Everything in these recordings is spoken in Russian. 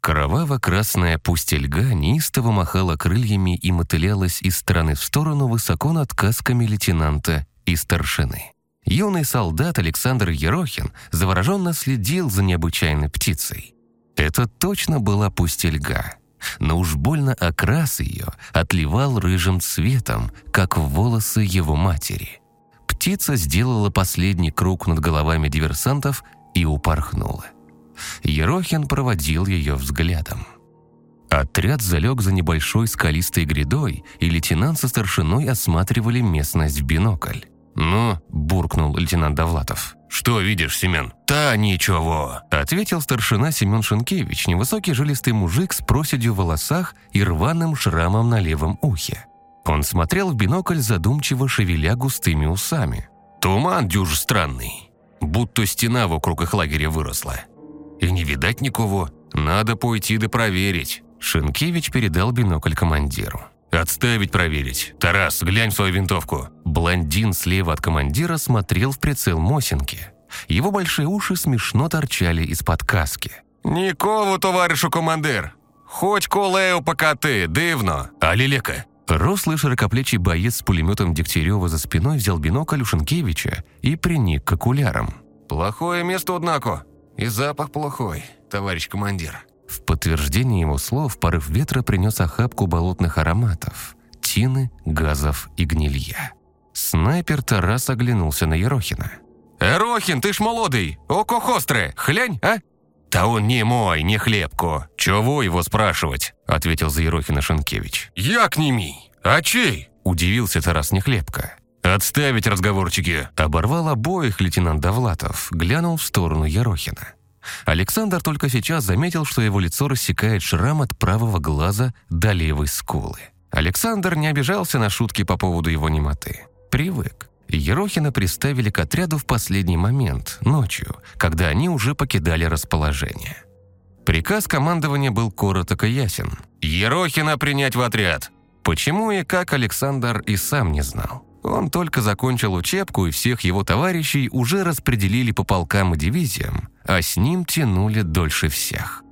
Кроваво-красная пустельга неистово махала крыльями и мотылялась из стороны в сторону высоко над касками лейтенанта и старшины. Юный солдат Александр Ерохин завороженно следил за необычайной птицей. Это точно была пустельга, но уж больно окрас ее отливал рыжим цветом, как волосы его матери. Птица сделала последний круг над головами диверсантов и упорхнула. Ерохин проводил ее взглядом. Отряд залег за небольшой скалистой грядой, и лейтенант со старшиной осматривали местность в бинокль. «Ну?» – буркнул лейтенант Довлатов. «Что видишь, Семен?» «Та ничего», – ответил старшина Семен Шенкевич, невысокий жилистый мужик с проседью в волосах и рваным шрамом на левом ухе. Он смотрел в бинокль, задумчиво шевеля густыми усами. «Туман дюж странный, будто стена вокруг их лагеря выросла. И не видать никого, надо пойти да проверить». Шенкевич передал бинокль командиру. «Отставить проверить. Тарас, глянь в свою винтовку». Блондин слева от командира смотрел в прицел Мосинки. Его большие уши смешно торчали из-под каски. «Нікого, товаришу командир! Хоч колею покати, дивно! А лілека?» Рослый широкоплечий боец с пулеметом Дегтярева за спиной взял бинокль у Шенкевича и приник к окулярам. «Плохое место, однако. И запах плохой, товарищ командир». В подтверждение его слов порыв ветра принес охапку болотных ароматов, тины, газов и гнилья. Снайпер Тарас оглянулся на Ерохина. «Ерохин, ты ж молодый! Око хостре! Хлянь, а?» «Да он не мой, не хлебко. Чего его спрашивать?» ответил за Ерохина Шенкевич. «Як не мій? А чей?» удивился Тарас Нехлебко. «Отставить разговорчики!» Оборвал обоих лейтенант Довлатов, глянул в сторону Ерохина. Александр только сейчас заметил, что его лицо рассекает шрам от правого глаза до левой скулы. Александр не обижался на шутки по поводу его немоты. Привык. Ерохина приставили к отряду в последний момент, ночью, когда они уже покидали расположение. Приказ командования был короток и ясен. «Ерохина принять в отряд!» Почему и как Александр и сам не знал. Он только закончил учебку, и всех его товарищей уже распределили по полкам и дивизиям, а с ним тянули дольше всех.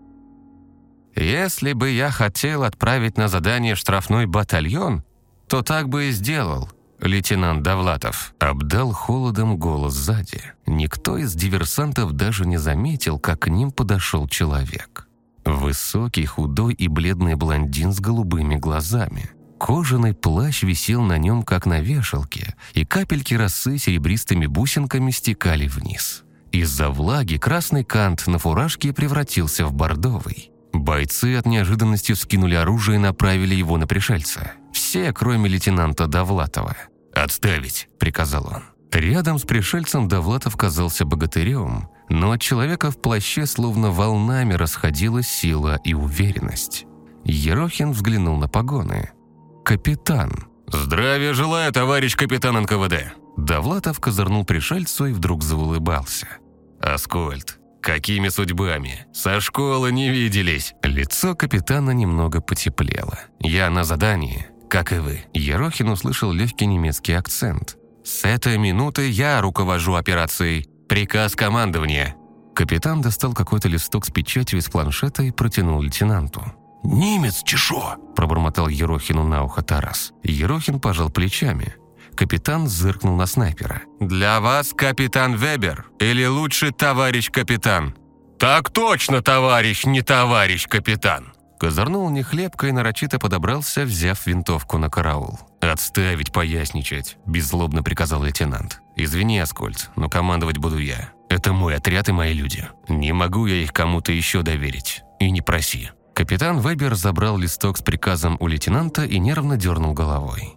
«Если бы я хотел отправить на задание штрафной батальон, то так бы и сделал», лейтенант Довлатов обдал холодом голос сзади. Никто из диверсантов даже не заметил, как к ним подошел человек. Высокий, худой и бледный блондин с голубыми глазами. Кожаный плащ висел на нем, как на вешалке, и капельки росы серебристыми бусинками стекали вниз. Из-за влаги красный кант на фуражке превратился в бордовый. Бойцы от неожиданности вскинули оружие и направили его на пришельца. Все, кроме лейтенанта Довлатова. «Отставить!» – приказал он. Рядом с пришельцем Довлатов казался богатырем, но от человека в плаще словно волнами расходилась сила и уверенность. Ерохин взглянул на погоны. «Капитан!» «Здравия желаю, товарищ капитан НКВД!» Довлатов козырнул пришельцу и вдруг заулыбался. «Аскольд, какими судьбами? Со школы не виделись!» Лицо капитана немного потеплело. «Я на задании, как и вы». Ерохин услышал легкий немецкий акцент. «С этой минуты я руковожу операцией. Приказ командования». Капитан достал какой-то листок с печатью из планшета и протянул лейтенанту. «Немец, чешо!» – пробормотал Ерохину на ухо Тарас. Ерохин пожал плечами. Капитан зыркнул на снайпера. «Для вас капитан Вебер или лучше товарищ капитан?» «Так точно, товарищ, не товарищ капитан!» Козырнул нехлебко и нарочито подобрался, взяв винтовку на караул. «Отставить поясничать», – беззлобно приказал лейтенант. «Извини, Аскольд, но командовать буду я. Это мой отряд и мои люди. Не могу я их кому-то еще доверить. И не проси». Капитан Вебер забрал листок с приказом у лейтенанта и нервно дернул головой.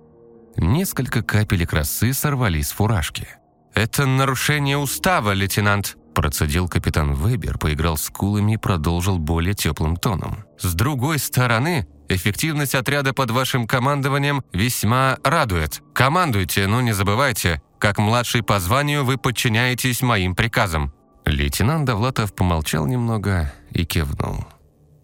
Несколько капелек росы сорвались с фуражки. «Это нарушение устава, лейтенант», Процедил капитан Вебер, поиграл с кулами и продолжил более теплым тоном. «С другой стороны, эффективность отряда под вашим командованием весьма радует. Командуйте, но не забывайте, как младший по званию вы подчиняетесь моим приказам». Лейтенант Довлатов помолчал немного и кивнул.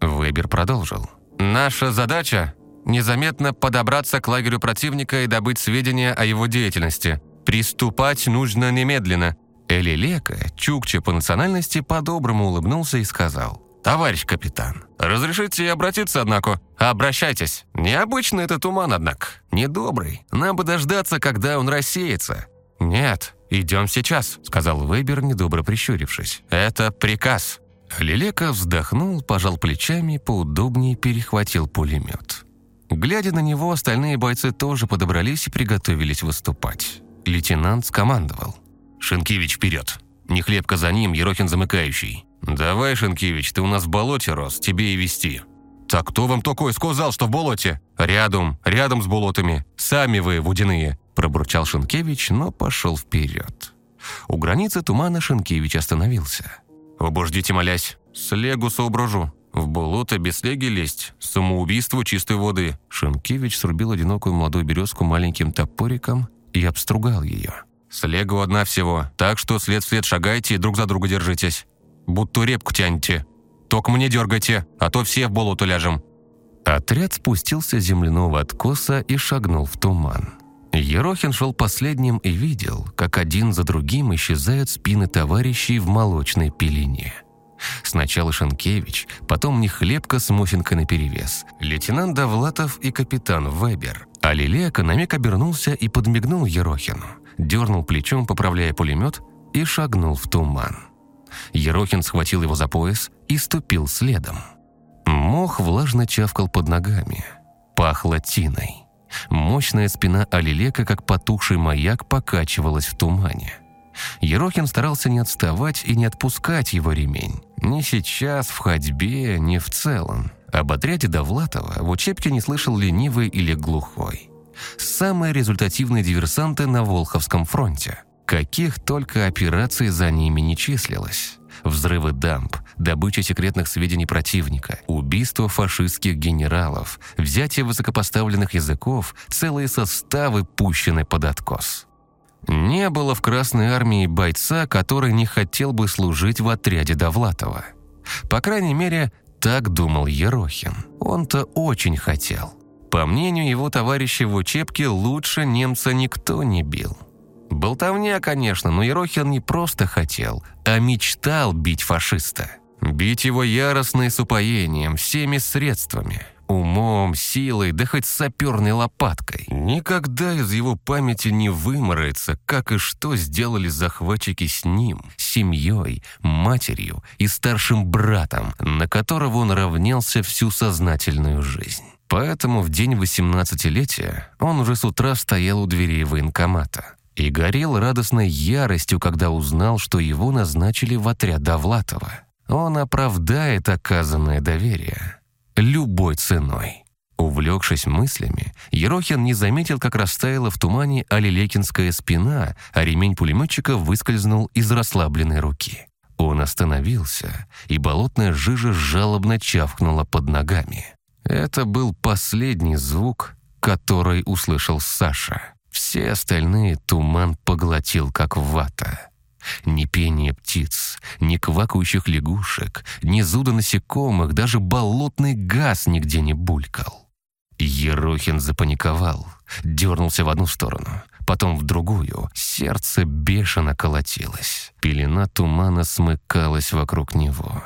Вебер продолжил. «Наша задача – незаметно подобраться к лагерю противника и добыть сведения о его деятельности. Приступать нужно немедленно. Элилека, чукча по национальности, по-доброму улыбнулся и сказал. товарищ капитан. Разрешите обратиться, однако?» «Обращайтесь. Необычный этот туман, однако. Недобрый. Нам бы дождаться, когда он рассеется». «Нет, идем сейчас», — сказал Вейбер, недобро прищурившись. «Это приказ». Лилека вздохнул, пожал плечами, поудобнее перехватил пулемет. Глядя на него, остальные бойцы тоже подобрались и приготовились выступать. Лейтенант скомандовал. «Шенкевич, вперед! Не хлебка за ним, Ерохин замыкающий. «Давай, Шенкевич, ты у нас в болоте рос, тебе и вести». «Так кто вам такое сказал, что в болоте?» «Рядом, рядом с болотами. Сами вы, водяные», – пробурчал Шенкевич, но пошел вперед. У границы тумана Шенкевич остановился. «Обождите, молясь. Слегу соображу. В болото без слеги лезть. Самоубийство чистой воды». Шенкевич срубил одинокую молодую березку маленьким топориком и обстругал ее. «Слегу одна всего, так что след в след шагайте и друг за друга держитесь. Будто репку тянете. Только мне дергайте, а то все в болото ляжем». Отряд спустился с земляного откоса и шагнул в туман. Ерохин шел последним и видел, как один за другим исчезают спины товарищей в молочной пелене. Сначала Шанкевич, потом Нехлебка с Муфинкой наперевес, лейтенант Давлатов и капитан Вебер. А Лилека на миг обернулся и подмигнул Ерохину, дернул плечом, поправляя пулемет, и шагнул в туман. Ерохин схватил его за пояс и ступил следом. Мох влажно чавкал под ногами. Пахло тиной. Мощная спина Алилека, как потухший маяк, покачивалась в тумане. Ерохин старался не отставать и не отпускать его ремень. Ни сейчас, в ходьбе, ни в целом. Об отряде Довлатова в учебке не слышал ленивый или глухой. Самые результативные диверсанты на Волховском фронте. Каких только операций за ними не числилось. Взрывы дамб, добыча секретных сведений противника, убийство фашистских генералов, взятие высокопоставленных языков, целые составы пущены под откос. Не было в Красной армии бойца, который не хотел бы служить в отряде Довлатова. По крайней мере, так думал Ерохин. Он-то очень хотел. По мнению его товарища в учебке, лучше немца никто не бил. Болтовня, конечно, но Ерохин не просто хотел, а мечтал бить фашиста. Бить его яростно и с упоением, всеми средствами. Умом, силой, да хоть саперной лопаткой. Никогда из его памяти не выморается, как и что сделали захватчики с ним, семьей, матерью и старшим братом, на которого он равнялся всю сознательную жизнь. Поэтому в день 18-летия он уже с утра стоял у дверей военкомата и горел радостной яростью, когда узнал, что его назначили в отряд Довлатова. Он оправдает оказанное доверие любой ценой. Увлекшись мыслями, Ерохин не заметил, как растаяла в тумане алилекинская спина, а ремень пулеметчика выскользнул из расслабленной руки. Он остановился, и болотная жижа жалобно чавкнула под ногами. Это был последний звук, который услышал Саша. Все остальные туман поглотил, как вата. Ни пение птиц, ни квакающих лягушек, ни зуда насекомых, даже болотный газ нигде не булькал. Ерохин запаниковал, дернулся в одну сторону, потом в другую. Сердце бешено колотилось. Пелена тумана смыкалась вокруг него.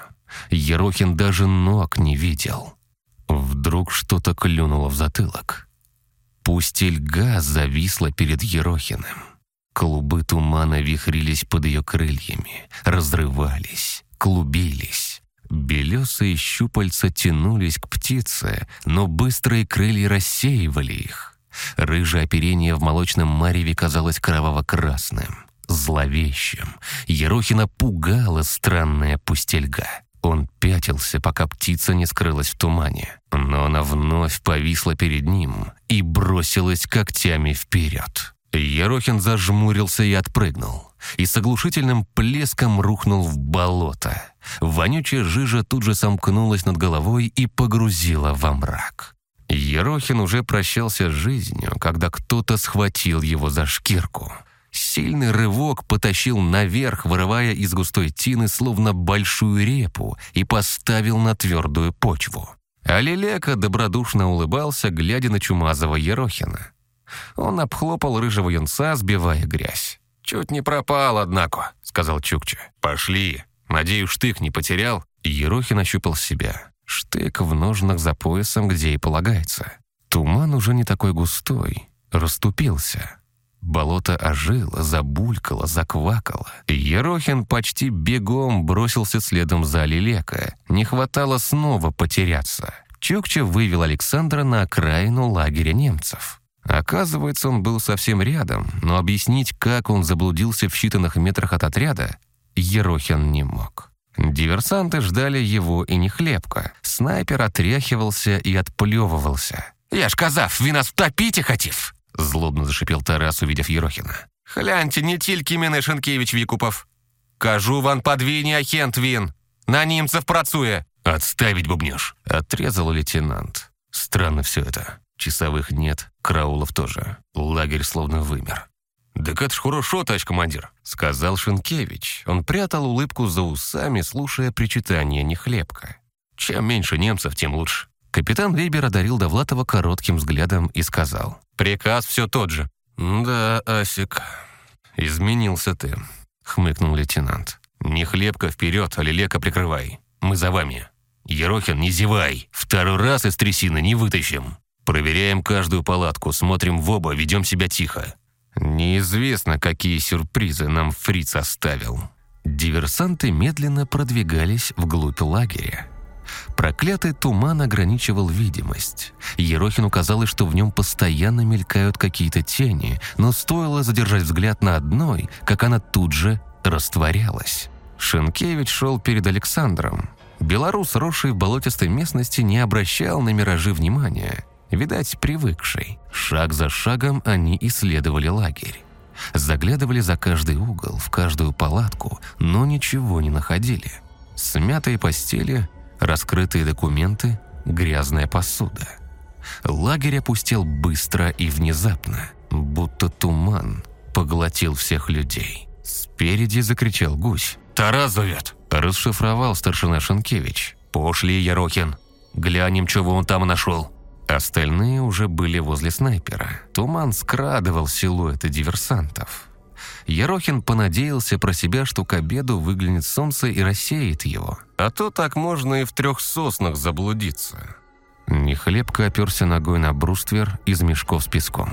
Ерохин даже ног не видел. Вдруг что-то клюнуло в затылок. Пустельга зависла перед Ерохиным. Клубы тумана вихрились под ее крыльями, разрывались, клубились. Белесые щупальца тянулись к птице, но быстрые крылья рассеивали их. Рыжее оперение в молочном мареве казалось кроваво-красным, зловещим. Ерохина пугала странная пустельга. Он пятился, пока птица не скрылась в тумане. Но она вновь повисла перед ним и бросилась когтями вперед. Ерохин зажмурился и отпрыгнул. И с оглушительным плеском рухнул в болото. Вонючая жижа тут же сомкнулась над головой и погрузила во мрак. Ерохин уже прощался с жизнью, когда кто-то схватил его за шкирку. Сильный рывок потащил наверх, вырывая из густой тины словно большую репу и поставил на твердую почву. А Лилека добродушно улыбался, глядя на чумазого Ерохина. Он обхлопал рыжего юнца, сбивая грязь. «Чуть не пропал, однако», — сказал Чукча. «Пошли. Надеюсь, штык не потерял?» Ерохин ощупал себя. Штык в ножнах за поясом, где и полагается. Туман уже не такой густой, расступился. Болото ожило, забулькало, заквакало. Ерохин почти бегом бросился следом за Лилека. Не хватало снова потеряться. Чукча вывел Александра на окраину лагеря немцев. Оказывается, он был совсем рядом, но объяснить, как он заблудился в считанных метрах от отряда, Ерохин не мог. Диверсанты ждали его и не хлебка. Снайпер отряхивался и отплевывался. «Я ж казав, вы нас втопите хотів!» Злобно зашипел Тарас, увидев Ерохина. «Гляньте, не тільки мене Шенкевич Викупов. Кажу вам подвійні агент він. На немцев працує». «Отставить бубнёж!» — отрезал лейтенант. «Странно все это. Часовых нет, караулов тоже. Лагерь словно вымер. «Так это ж хорошо, товарищ командир», — сказал Шенкевич. Он прятал улыбку за усами, слушая причитание нехлебка. «Чем меньше немцев, тем лучше». Капитан Вейбер одарил Довлатова коротким взглядом и сказал. «Приказ все тот же». «Да, Асик, изменился ты», — хмыкнул лейтенант. «Не хлебка вперед, а лелека прикрывай. Мы за вами. Ерохин, не зевай. Второй раз из трясины не вытащим. Проверяем каждую палатку, смотрим в оба, ведем себя тихо. Неизвестно, какие сюрпризы нам фриц оставил. Диверсанты медленно продвигались вглубь лагеря. Проклятый туман ограничивал видимость. Ерохину казалось, что в нем постоянно мелькают какие-то тени, но стоило задержать взгляд на одной, как она тут же растворялась. Шенкевич шел перед Александром. Белорус, росший в болотистой местности, не обращал на миражи внимания видать, привыкший. Шаг за шагом они исследовали лагерь. Заглядывали за каждый угол, в каждую палатку, но ничего не находили. Смятые постели, раскрытые документы, грязная посуда. Лагерь опустел быстро и внезапно, будто туман поглотил всех людей. Спереди закричал гусь. «Тарас зовет!» Расшифровал старшина Шенкевич. «Пошли, Ярохин. Глянем, чего он там нашел». Остальные уже были возле снайпера. Туман скрадывал силуэты диверсантов. Ерохин понадеялся про себя, что к обеду выглянет солнце и рассеет его. А то так можно и в трех соснах заблудиться. Нехлебко оперся ногой на бруствер из мешков с песком.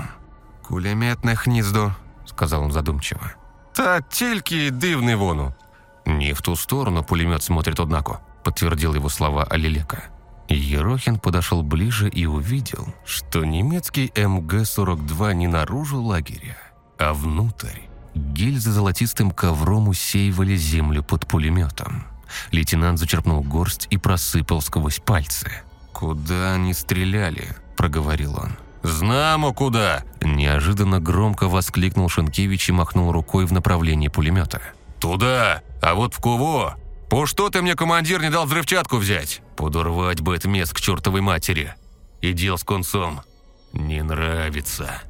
«Кулеметне гніздо», — сказал он задумчиво. «Та тільки дивний вону». «Не в ту сторону пулемет смотрит, однако», — подтвердил его слова Алилека. Ерохин подошел ближе и увидел, что немецкий МГ-42 не наружу лагеря, а внутрь. Гильзы золотистым ковром усеивали землю под пулеметом. Лейтенант зачерпнул горсть и просыпал сквозь пальцы. «Куда они стреляли?» – проговорил он. «Знамо куда!» – неожиданно громко воскликнул Шенкевич и махнул рукой в направлении пулемета. «Туда! А вот в кого? По что ты мне, командир, не дал взрывчатку взять?» Подорвать бы этот мест к чертовой матери. И дел с концом. Не нравится.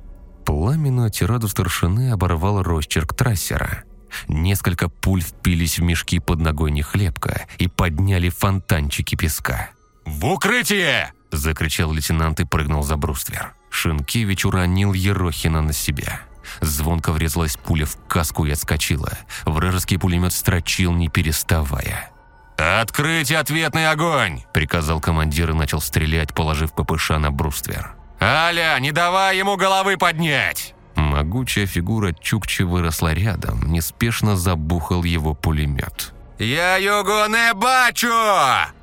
Пламенную тираду старшины оборвал росчерк трассера. Несколько пуль впились в мешки под ногой нехлебка и подняли фонтанчики песка. «В укрытие!» – закричал лейтенант и прыгнул за бруствер. Шинкевич уронил Ерохина на себя. Звонко врезалась пуля в каску и отскочила. Вражеский пулемет строчил, не переставая. «Открыть ответный огонь!» – приказал командир и начал стрелять, положив ППШ на бруствер. «Аля, не давай ему головы поднять!» Могучая фигура Чукчи выросла рядом, неспешно забухал его пулемет. «Я его не бачу!»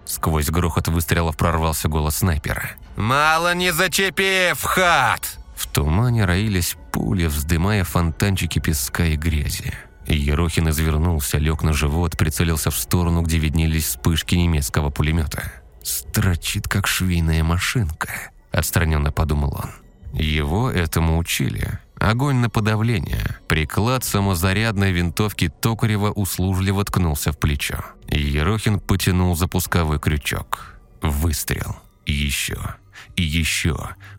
Сквозь грохот выстрелов прорвался голос снайпера. «Мало не зачепив, хат!» В тумане роились пули, вздымая фонтанчики песка и грязи. Ерохин извернулся, лег на живот, прицелился в сторону, где виднелись вспышки немецкого пулемета. «Строчит, как швейная машинка», – отстраненно подумал он. Его этому учили. Огонь на подавление. Приклад самозарядной винтовки Токарева услужливо ткнулся в плечо. Ерохин потянул запусковой крючок. Выстрел. Еще и еще.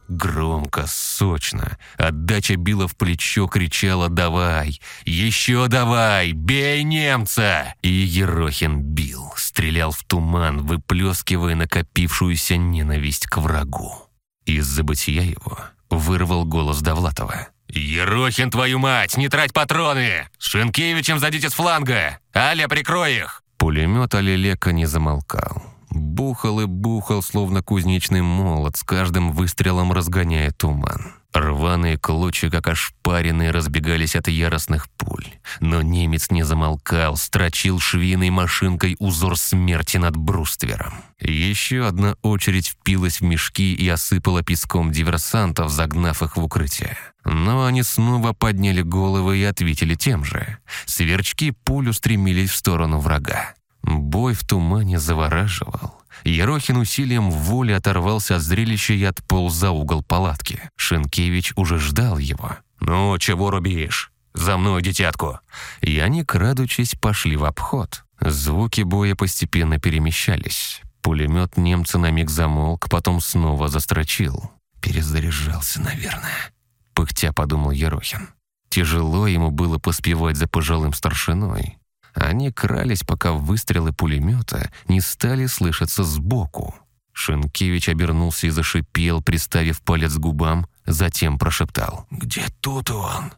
Громко, сочно. Отдача била в плечо, кричала «Давай! Еще давай! Бей немца!» И Ерохин бил, стрелял в туман, выплескивая накопившуюся ненависть к врагу. Из забытия его вырвал голос Довлатова. «Ерохин, твою мать! Не трать патроны! С Шенкевичем зайдите с фланга! Аля, прикрой их!» Пулемет Алилека не замолкал. Бухал и бухал, словно кузнечный молот, с каждым выстрелом разгоняя туман. Рваные клочья, как ошпаренные, разбегались от яростных пуль. Но немец не замолкал, строчил швейной машинкой узор смерти над бруствером. Еще одна очередь впилась в мешки и осыпала песком диверсантов, загнав их в укрытие. Но они снова подняли головы и ответили тем же. Сверчки пулю стремились в сторону врага. Бой в тумане завораживал. Ерохин усилием воли оторвался от зрелища и отполз за угол палатки. Шенкевич уже ждал его. «Ну, чего рубишь? За мной, детятку!» И они, крадучись, пошли в обход. Звуки боя постепенно перемещались. Пулемет немца на миг замолк, потом снова застрочил. «Перезаряжался, наверное», — пыхтя подумал Ерохин. Тяжело ему было поспевать за пожилым старшиной. Они крались, пока выстрелы пулемета не стали слышаться сбоку. Шенкевич обернулся и зашипел, приставив палец к губам, затем прошептал. «Где тут он?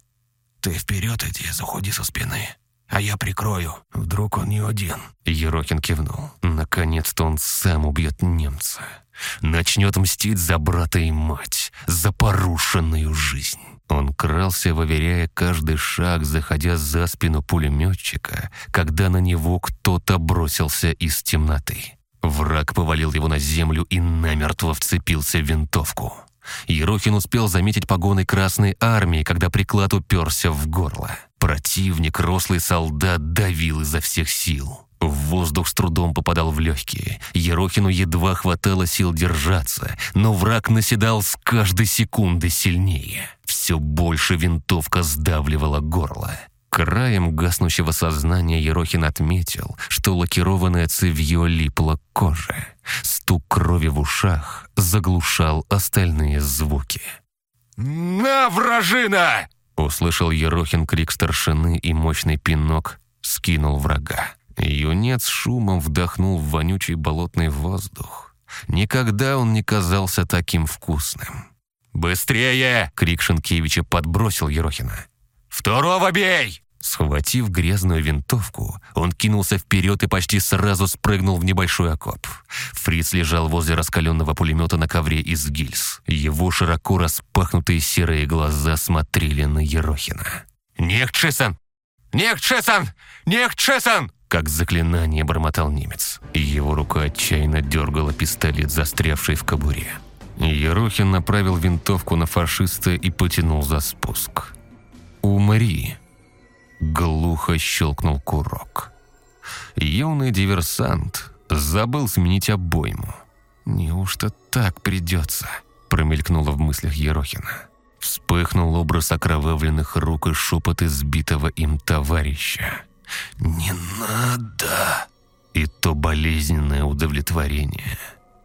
Ты вперед иди, заходи со спины, а я прикрою. Вдруг он не один». Ерокин кивнул. Наконец-то он сам убьет немца. Начнет мстить за брата и мать, за порушенную жизнь. Он крался, выверяя каждый шаг, заходя за спину пулеметчика, когда на него кто-то бросился из темноты. Враг повалил его на землю и намертво вцепился в винтовку. Ерохин успел заметить погоны Красной Армии, когда приклад уперся в горло. Противник, рослый солдат, давил изо всех сил. Воздух с трудом попадал в легкие. Ерохину едва хватало сил держаться, но враг наседал с каждой секунды сильнее. Все больше винтовка сдавливала горло. Краем гаснущего сознания Ерохин отметил, что лакированное цевье липло к коже. Стук крови в ушах заглушал остальные звуки. «На, вражина!» Услышал Ерохин крик старшины и мощный пинок скинул врага. Юнец шумом вдохнул в вонючий болотный воздух. Никогда он не казался таким вкусным. «Быстрее!» — крик Шенкевича подбросил Ерохина. «Второго бей!» Схватив грязную винтовку, он кинулся вперед и почти сразу спрыгнул в небольшой окоп. Фриц лежал возле раскаленного пулемета на ковре из гильз. Его широко распахнутые серые глаза смотрели на Ерохина. «Нехтшисан! Нехтшисан! Нехтшисан!» Как заклинание бормотал немец. Его рука отчаянно дергала пистолет, застрявший в кобуре. Ерохин направил винтовку на фашиста и потянул за спуск. «Умри!» Глухо щелкнул курок. Юный диверсант забыл сменить обойму. «Неужто так придется?» промелькнуло в мыслях Ерохина. Вспыхнул образ окровавленных рук и шепот избитого им товарища. «Не надо!» И то болезненное удовлетворение,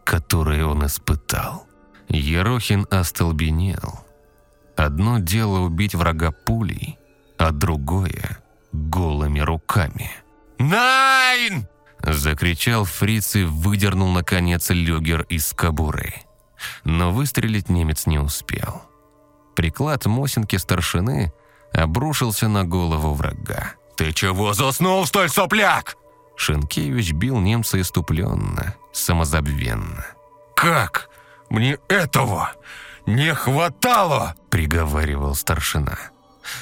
которое он испытал. Ерохин остолбенел. Одно дело убить врага пулей, а другое — голыми руками. «Найн!» — закричал фриц и выдернул, наконец, люгер из кобуры. Но выстрелить немец не успел. Приклад Мосинки старшины обрушился на голову врага. «Ты чего заснул, столь сопляк?» Шенкевич бил немца иступленно, самозабвенно. «Как? Мне этого не хватало!» – приговаривал старшина.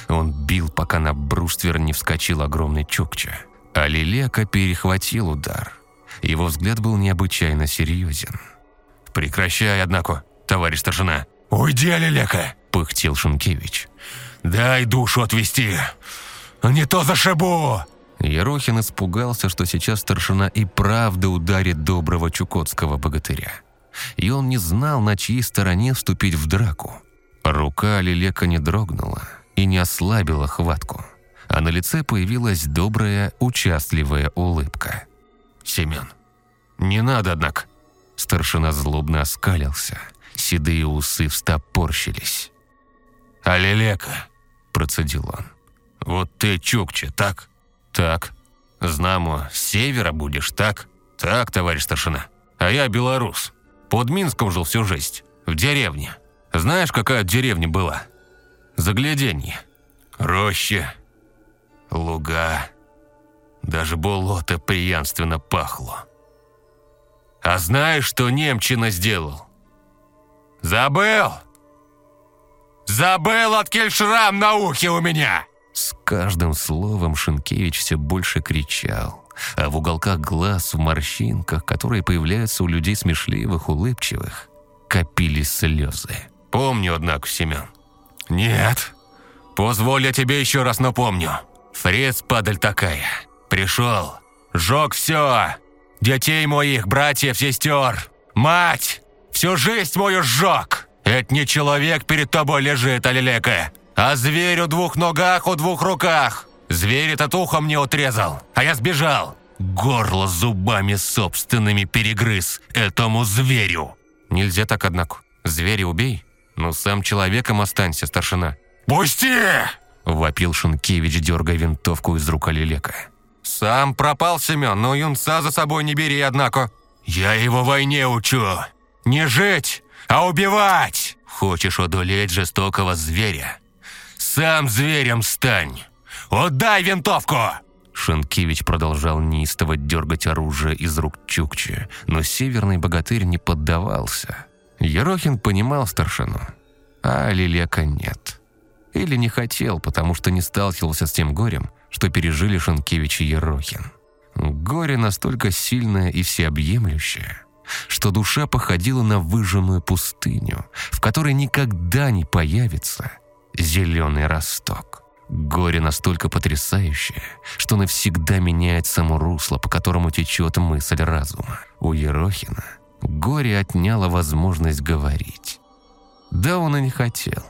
Он бил, пока на бруствер не вскочил огромный чукча. А Лилека перехватил удар. Его взгляд был необычайно серьезен. «Прекращай, однако, товарищ старшина!» «Уйди, Лилека!» – пыхтел Шенкевич. «Дай душу отвести, не то зашибу!» Ерохин испугался, что сейчас старшина и правда ударит доброго чукотского богатыря и он не знал, на чьей стороне вступить в драку. Рука Лилека не дрогнула и не ослабила хватку, а на лице появилась добрая, участливая улыбка. «Семен, не надо, однако!» Старшина злобно оскалился, седые усы встопорщились. «А Лилека?» – процедил он. «Вот ты Чукче, так?» «Так». «Знамо, с севера будешь, так?» «Так, товарищ старшина. А я белорус. Под Минском жил всю жизнь. В деревне. Знаешь, какая деревня была? Загляденье. Рощи. Луга. Даже болото пьянственно пахло. А знаешь, что немчина сделал? Забыл? Забыл, откель шрам на ухе у меня!» Каждым словом Шенкевич все больше кричал, а в уголках глаз, в морщинках, которые появляются у людей смешливых, улыбчивых, копились слезы. «Помню, однако, Семен». «Нет, позволь я тебе еще раз напомню. Фрец, падаль такая, пришел, жег все, детей моих, братьев, сестер, мать, всю жизнь мою сжег. Это не человек перед тобой лежит, Алилека, а зверь у двух ногах, у двух руках. Зверь этот ухо мне отрезал, а я сбежал. Горло зубами собственными перегрыз этому зверю. Нельзя так, однако. Зверя убей, но сам человеком останься, старшина. «Пусти!» – вопил Шенкевич, дергая винтовку из рук Алилека. «Сам пропал, Семен, но юнца за собой не бери, однако». «Я его войне учу. Не жить, а убивать! Хочешь одолеть жестокого зверя? Сам зверем стань! Отдай винтовку!» Шенкевич продолжал неистово дергать оружие из рук Чукчи, но северный богатырь не поддавался. Ерохин понимал старшину, а Лилека нет. Или не хотел, потому что не сталкивался с тем горем, что пережили Шенкевич и Ерохин. Горе настолько сильное и всеобъемлющее, что душа походила на выжженную пустыню, в которой никогда не появится зеленый росток. Горе настолько потрясающее, что навсегда меняет само русло, по которому течет мысль разума. У Ерохина горе отняло возможность говорить. Да он и не хотел.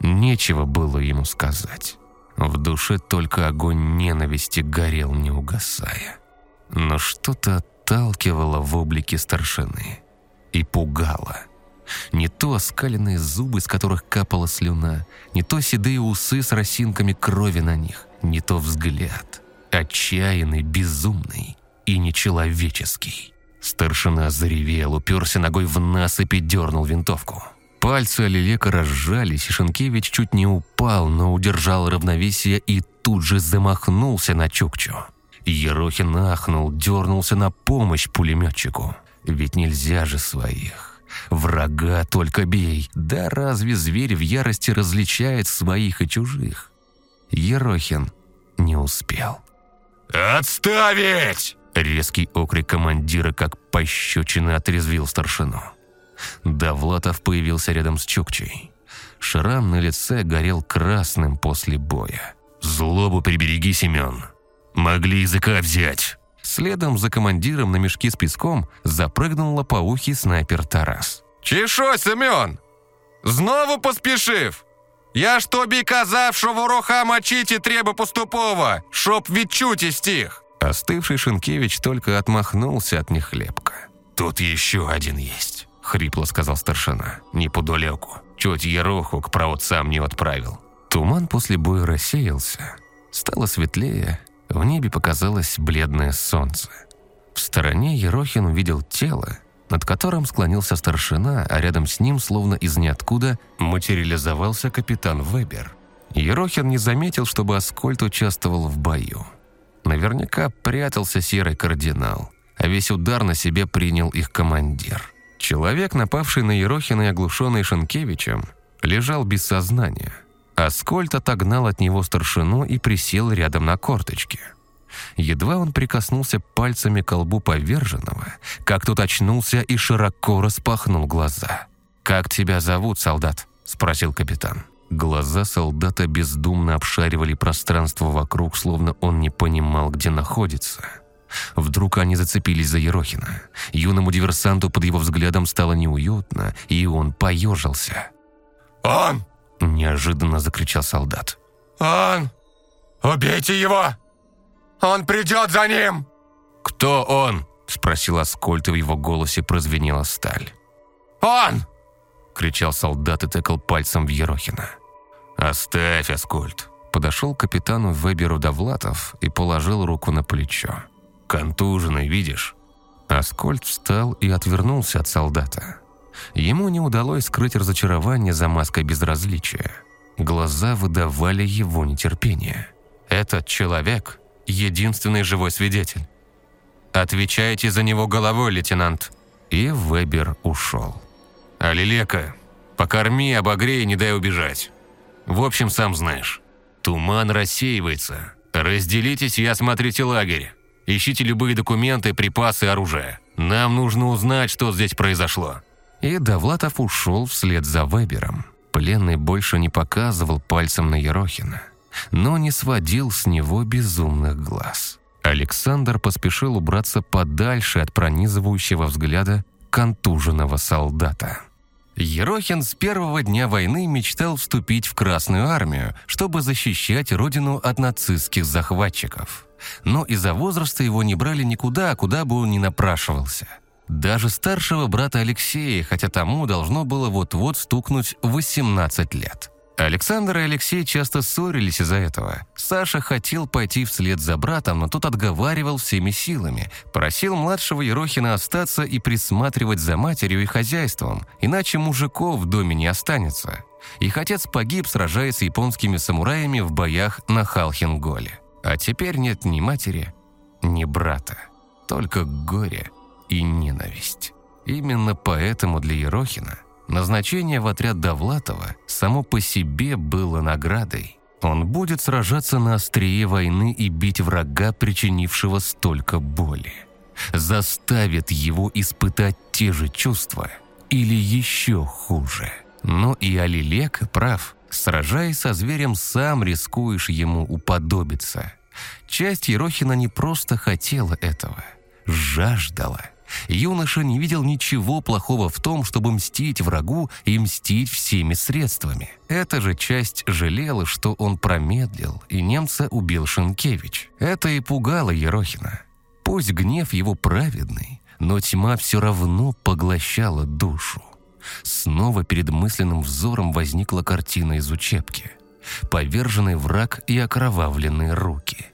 Нечего было ему сказать. В душе только огонь ненависти горел, не угасая. Но что-то отталкивало в облике старшины и пугало. Не то оскаленные зубы, с которых капала слюна, не то седые усы с росинками крови на них, не то взгляд, отчаянный, безумный и нечеловеческий. Старшина заревел, уперся ногой в насыпь и дернул винтовку. Пальцы Алилека разжались, и Шенкевич чуть не упал, но удержал равновесие и тут же замахнулся на Чукчу. Ерохин ахнул, дернулся на помощь пулеметчику. Ведь нельзя же своих. Врага только бей. Да разве зверь в ярости различает своих и чужих? Ерохин не успел. «Отставить!» Резкий окрик командира, как пощечины, отрезвил старшину. Давлатов появился рядом с Чукчей. Шрам на лице горел красным после боя. «Злобу прибереги, Семен. Могли языка взять». Следом за командиром на мешки с песком запрыгнул лопоухий снайпер Тарас. «Чешо, Семен? Знову поспішив? Я ж тобі казав, що вороха мочити треба поступово, щоб відчути стих». Остывший Шенкевич только отмахнулся от нехлебка. «Тут еще один есть», — хрипло сказал старшина, неподалеку. Чуть Ероху к праотцам не отправил. Туман после боя рассеялся. Стало светлее, в небе показалось бледное солнце. В стороне Ерохин увидел тело, над которым склонился старшина, а рядом с ним, словно из ниоткуда, материализовался капитан Вебер. Ерохин не заметил, чтобы Аскольд участвовал в бою. Наверняка прятался серый кардинал, а весь удар на себе принял их командир. Человек, напавший на Ерохина и оглушенный Шенкевичем, лежал без сознания. Аскольд отогнал от него старшину и присел рядом на корточке. Едва он прикоснулся пальцами к колбу поверженного, как тот очнулся и широко распахнул глаза. «Как тебя зовут, солдат?» – спросил капитан. Глаза солдата бездумно обшаривали пространство вокруг, словно он не понимал, где находится. Вдруг они зацепились за Ерохина. Юному диверсанту под его взглядом стало неуютно, и он поежился. «Он!» – неожиданно закричал солдат. «Он! Убейте его! Он придет за ним!» «Кто он?» – спросил Аскольд, и в его голосе прозвенела сталь. «Он!» – кричал солдат и тыкал пальцем в Ерохина. «Оставь, Аскольд!» Подошел к капитану Веберу Довлатов и положил руку на плечо. «Контуженный, видишь?» Аскольд встал и отвернулся от солдата. Ему не удалось скрыть разочарование за маской безразличия. Глаза выдавали его нетерпение. «Этот человек единственный живой свидетель. Отвечайте за него головой, лейтенант». И Вебер ушел. «Алилека, покорми, обогрей, не дай убежать. В общем, сам знаешь, туман рассеивается. Разделитесь и осмотрите лагерь. Ищите любые документы, припасы, оружие. Нам нужно узнать, что здесь произошло». И Довлатов ушел вслед за Вебером. Пленный больше не показывал пальцем на Ерохина, но не сводил с него безумных глаз. Александр поспешил убраться подальше от пронизывающего взгляда контуженного солдата. Ерохин с первого дня войны мечтал вступить в Красную армию, чтобы защищать родину от нацистских захватчиков. Но из-за возраста его не брали никуда, куда бы он ни напрашивался. Даже старшего брата Алексея, хотя тому должно было вот-вот стукнуть 18 лет. Александр и Алексей часто ссорились из-за этого. Саша хотел пойти вслед за братом, но тот отговаривал всеми силами. Просил младшего Ерохина остаться и присматривать за матерью и хозяйством, иначе мужиков в доме не останется. Их отец погиб, сражаясь с японскими самураями в боях на Халхинголе. А теперь нет ни матери, ни брата. Только горе и ненависть. Именно поэтому для Ерохина – Назначение в отряд Довлатова само по себе было наградой. Он будет сражаться на острие войны и бить врага, причинившего столько боли. Заставит его испытать те же чувства или еще хуже. Но и Алилек прав. Сражаясь со зверем, сам рискуешь ему уподобиться. Часть Ерохина не просто хотела этого, жаждала – Юноша не видел ничего плохого в том, чтобы мстить врагу и мстить всеми средствами. Эта же часть жалела, что он промедлил, и немца убил Шенкевич. Это и пугало Ерохина. Пусть гнев его праведный, но тьма все равно поглощала душу. Снова перед мысленным взором возникла картина из учебки. Поверженный враг и окровавленные руки.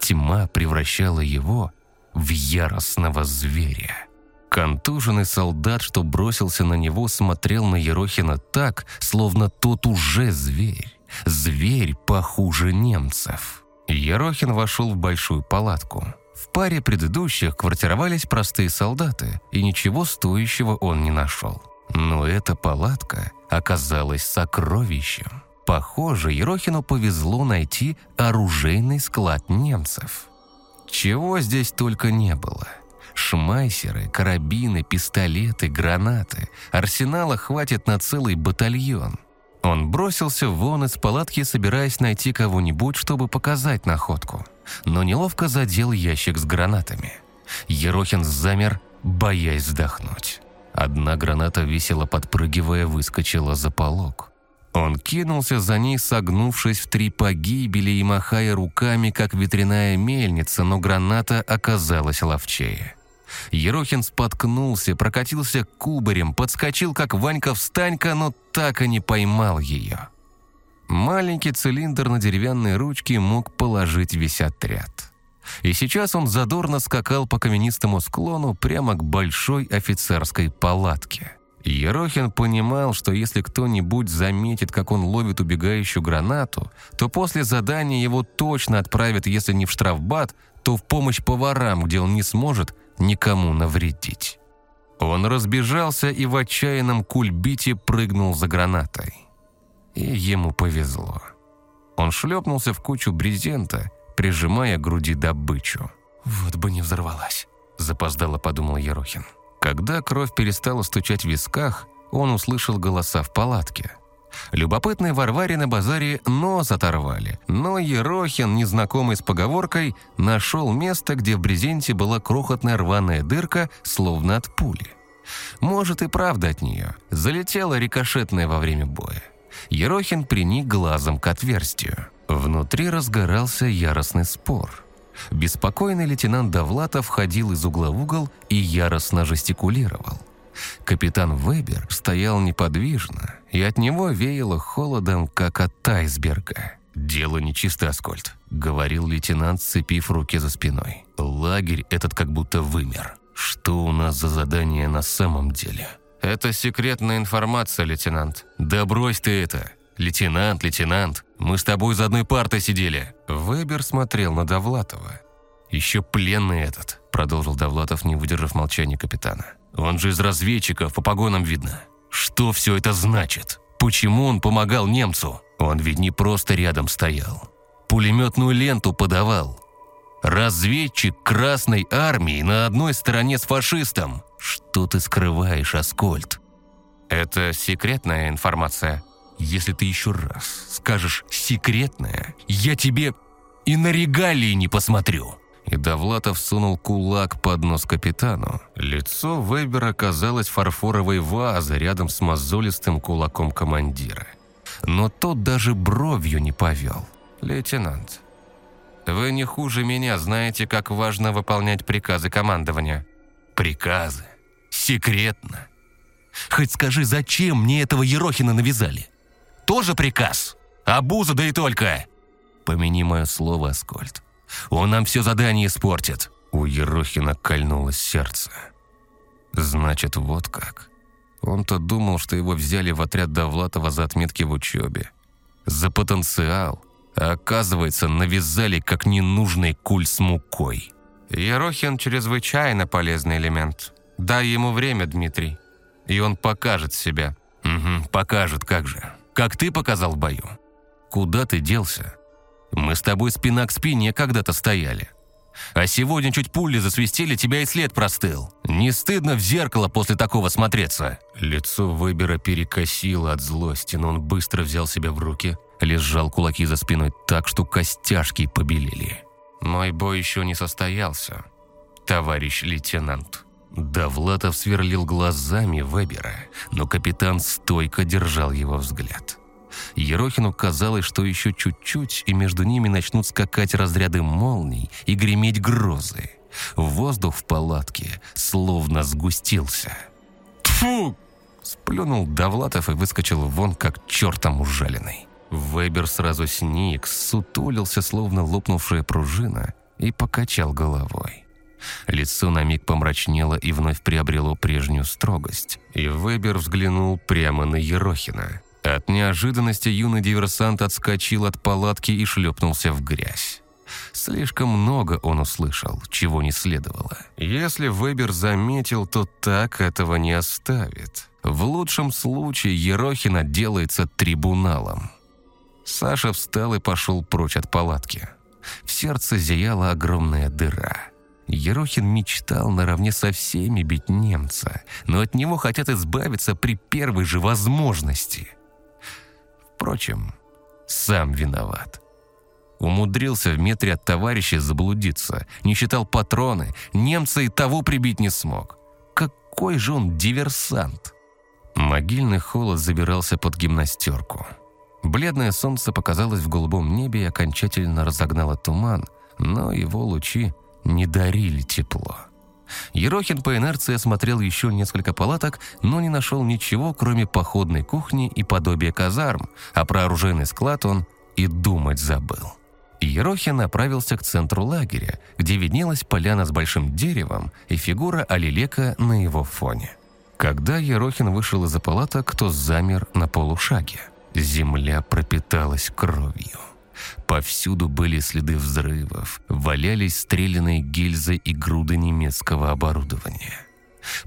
Тьма превращала его в яростного зверя. Контуженный солдат, что бросился на него, смотрел на Ерохина так, словно тот уже зверь. Зверь похуже немцев. Ерохин вошел в большую палатку. В паре предыдущих квартировались простые солдаты, и ничего стоящего он не нашел. Но эта палатка оказалась сокровищем. Похоже, Ерохину повезло найти оружейный склад немцев. Чего здесь только не было. Шмайсеры, карабины, пистолеты, гранаты. Арсенала хватит на целый батальон. Он бросился вон из палатки, собираясь найти кого-нибудь, чтобы показать находку. Но неловко задел ящик с гранатами. Ерохин замер, боясь вздохнуть. Одна граната, весело подпрыгивая, выскочила за полог. Он кинулся за ней, согнувшись в три погибели и махая руками, как ветряная мельница, но граната оказалась ловчее. Ерохин споткнулся, прокатился кубарем, подскочил, как Ванька-встанька, но так и не поймал ее. Маленький цилиндр на деревянной ручке мог положить весь отряд. И сейчас он задорно скакал по каменистому склону прямо к большой офицерской палатке. Ерохин понимал, что если кто-нибудь заметит, как он ловит убегающую гранату, то после задания его точно отправят, если не в штрафбат, то в помощь поварам, где он не сможет никому навредить. Он разбежался и в отчаянном кульбите прыгнул за гранатой. И ему повезло. Он шлепнулся в кучу брезента, прижимая к груди добычу. «Вот бы не взорвалась», – запоздало подумал Ерохин. Когда кровь перестала стучать в висках, он услышал голоса в палатке. Любопытные Варваре на базаре нос оторвали, но Ерохин, незнакомый с поговоркой, нашел место, где в брезенте была крохотная рваная дырка, словно от пули. Может и правда от нее. Залетела рикошетная во время боя. Ерохин приник глазом к отверстию. Внутри разгорался яростный спор – Беспокойный лейтенант Довлатов ходил из угла в угол и яростно жестикулировал. Капитан Вебер стоял неподвижно, и от него веяло холодом, как от айсберга. «Дело нечисто, Аскольд», — говорил лейтенант, сцепив руки за спиной. «Лагерь этот как будто вымер. Что у нас за задание на самом деле?» «Это секретная информация, лейтенант». «Да брось ты это! «Лейтенант, лейтенант, мы с тобой за одной партой сидели». Вебер смотрел на Довлатова. «Еще пленный этот», – продолжил Довлатов, не выдержав молчания капитана. «Он же из разведчиков, по погонам видно. Что все это значит? Почему он помогал немцу? Он ведь не просто рядом стоял. Пулеметную ленту подавал. Разведчик Красной Армии на одной стороне с фашистом. Что ты скрываешь, Аскольд?» «Это секретная информация», если ты еще раз скажешь «секретное», я тебе и на регалии не посмотрю». И Довлатов сунул кулак под нос капитану. Лицо Вебера казалось фарфоровой вазой рядом с мозолистым кулаком командира. Но тот даже бровью не повел. «Лейтенант, вы не хуже меня знаете, как важно выполнять приказы командования». «Приказы? Секретно? Хоть скажи, зачем мне этого Ерохина навязали?» Тоже приказ. Абуза, да и только. Помяни мое слово, Аскольд. Он нам все задание испортит. У Ерохина кольнулось сердце. Значит, вот как. Он-то думал, что его взяли в отряд Довлатова за отметки в учебе. За потенциал. А оказывается, навязали как ненужный куль с мукой. Ерохин чрезвычайно полезный элемент. Дай ему время, Дмитрий, и он покажет себя. Угу, покажет, как же как ты показал в бою. Куда ты делся? Мы с тобой спина к спине когда-то стояли. А сегодня чуть пули засвистели, тебя и след простыл. Не стыдно в зеркало после такого смотреться?» Лицо Выбера перекосило от злости, но он быстро взял себя в руки, лишь сжал кулаки за спиной так, что костяшки побелели. «Мой бой еще не состоялся, товарищ лейтенант». Довлатов сверлил глазами Вебера, но капитан стойко держал его взгляд. Ерохину казалось, что еще чуть-чуть, и между ними начнут скакать разряды молний и греметь грозы. Воздух в палатке словно сгустился. «Тьфу!» – сплюнул Довлатов и выскочил вон, как чертом ужаленный. Вебер сразу сник, сутулился, словно лопнувшая пружина, и покачал головой. Лицо на миг помрачнело и вновь приобрело прежнюю строгость. И Вебер взглянул прямо на Ерохина. От неожиданности юный диверсант отскочил от палатки и шлепнулся в грязь. Слишком много он услышал, чего не следовало. Если Вебер заметил, то так этого не оставит. В лучшем случае Ерохин отделается трибуналом. Саша встал и пошел прочь от палатки. В сердце зияла огромная дыра. Ерохин мечтал наравне со всеми бить немца, но от него хотят избавиться при первой же возможности. Впрочем, сам виноват. Умудрился в метре от товарища заблудиться, не считал патроны, немца и того прибить не смог. Какой же он диверсант! Могильный холод забирался под гимнастерку. Бледное солнце показалось в голубом небе и окончательно разогнало туман, но его лучи не дарили тепло. Ерохин по инерции осмотрел еще несколько палаток, но не нашел ничего, кроме походной кухни и подобия казарм, а про оружейный склад он и думать забыл. Ерохин направился к центру лагеря, где виднелась поляна с большим деревом и фигура Алилека на его фоне. Когда Ерохин вышел из-за палаток, то замер на полушаге. Земля пропиталась кровью. Повсюду были следы взрывов, валялись стрелянные гильзы и груды немецкого оборудования.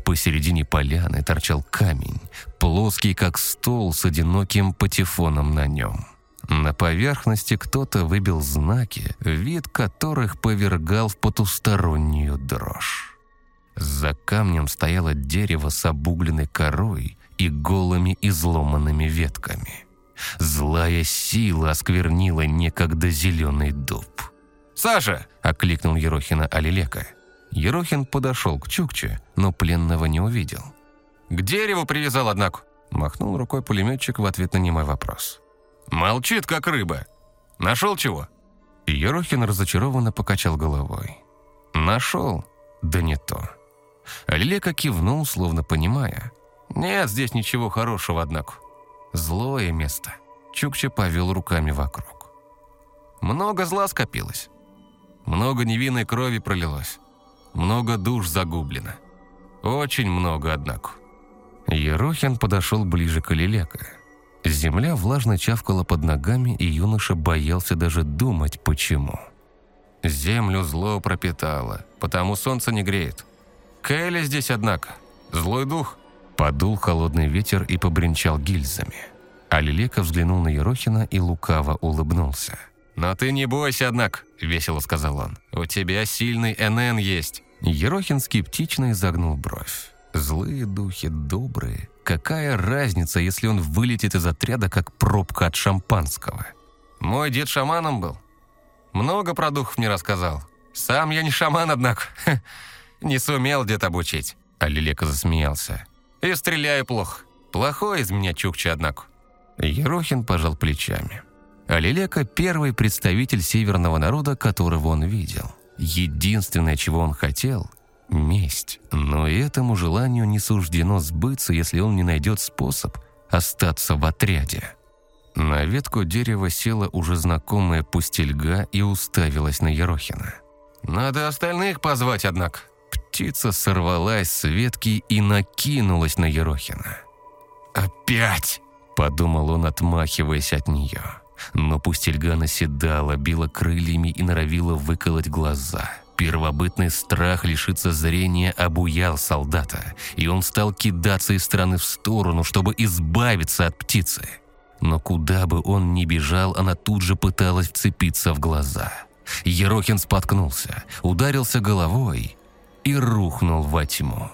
Посередине поляны торчал камень, плоский как стол с одиноким патефоном на нем. На поверхности кто-то выбил знаки, вид которых повергал в потустороннюю дрожь. За камнем стояло дерево с обугленной корой и голыми изломанными ветками. Злая сила осквернила некогда зеленый дуб. «Саша!» – окликнул Ерохина Алилека. Ерохин подошел к Чукче, но пленного не увидел. «К дереву привязал, однако!» – махнул рукой пулеметчик в ответ на немой вопрос. «Молчит, как рыба. Нашел чего?» Ерохин разочарованно покачал головой. «Нашел? Да не то». Алилека кивнул, словно понимая. «Нет здесь ничего хорошего, однако». Злое место. Чукча повел руками вокруг. Много зла скопилось. Много невинной крови пролилось. Много душ загублено. Очень много, однако. Ерохин подошел ближе к Лилека. Земля влажно чавкала под ногами, и юноша боялся даже думать, почему. Землю зло пропитало, потому солнце не греет. Кэлли здесь, однако. Злой дух. Подул холодный ветер и побренчал гильзами. Алилека взглянул на Ерохина и лукаво улыбнулся. «Но ты не бойся, однако», — весело сказал он. «У тебя сильный НН есть». Ерохин скептично изогнул бровь. «Злые духи, добрые. Какая разница, если он вылетит из отряда, как пробка от шампанского?» «Мой дед шаманом был. Много про духов мне рассказал. Сам я не шаман, однако. Не сумел дед обучить». Алилека засмеялся. «И стреляю плохо. Плохой из меня чукча, однако». Ерохин пожал плечами. Алилека – первый представитель северного народа, которого он видел. Единственное, чего он хотел – месть. Но этому желанию не суждено сбыться, если он не найдет способ остаться в отряде. На ветку дерева села уже знакомая пустельга и уставилась на Ерохина. «Надо остальных позвать, однако». Птица сорвалась с ветки и накинулась на Ерохина. «Опять!» – подумал он, отмахиваясь от нее. Но пустельга наседала, била крыльями и норовила выколоть глаза. Первобытный страх лишиться зрения обуял солдата, и он стал кидаться из стороны в сторону, чтобы избавиться от птицы. Но куда бы он ни бежал, она тут же пыталась вцепиться в глаза. Ерохин споткнулся, ударился головой и рухнул во тьму.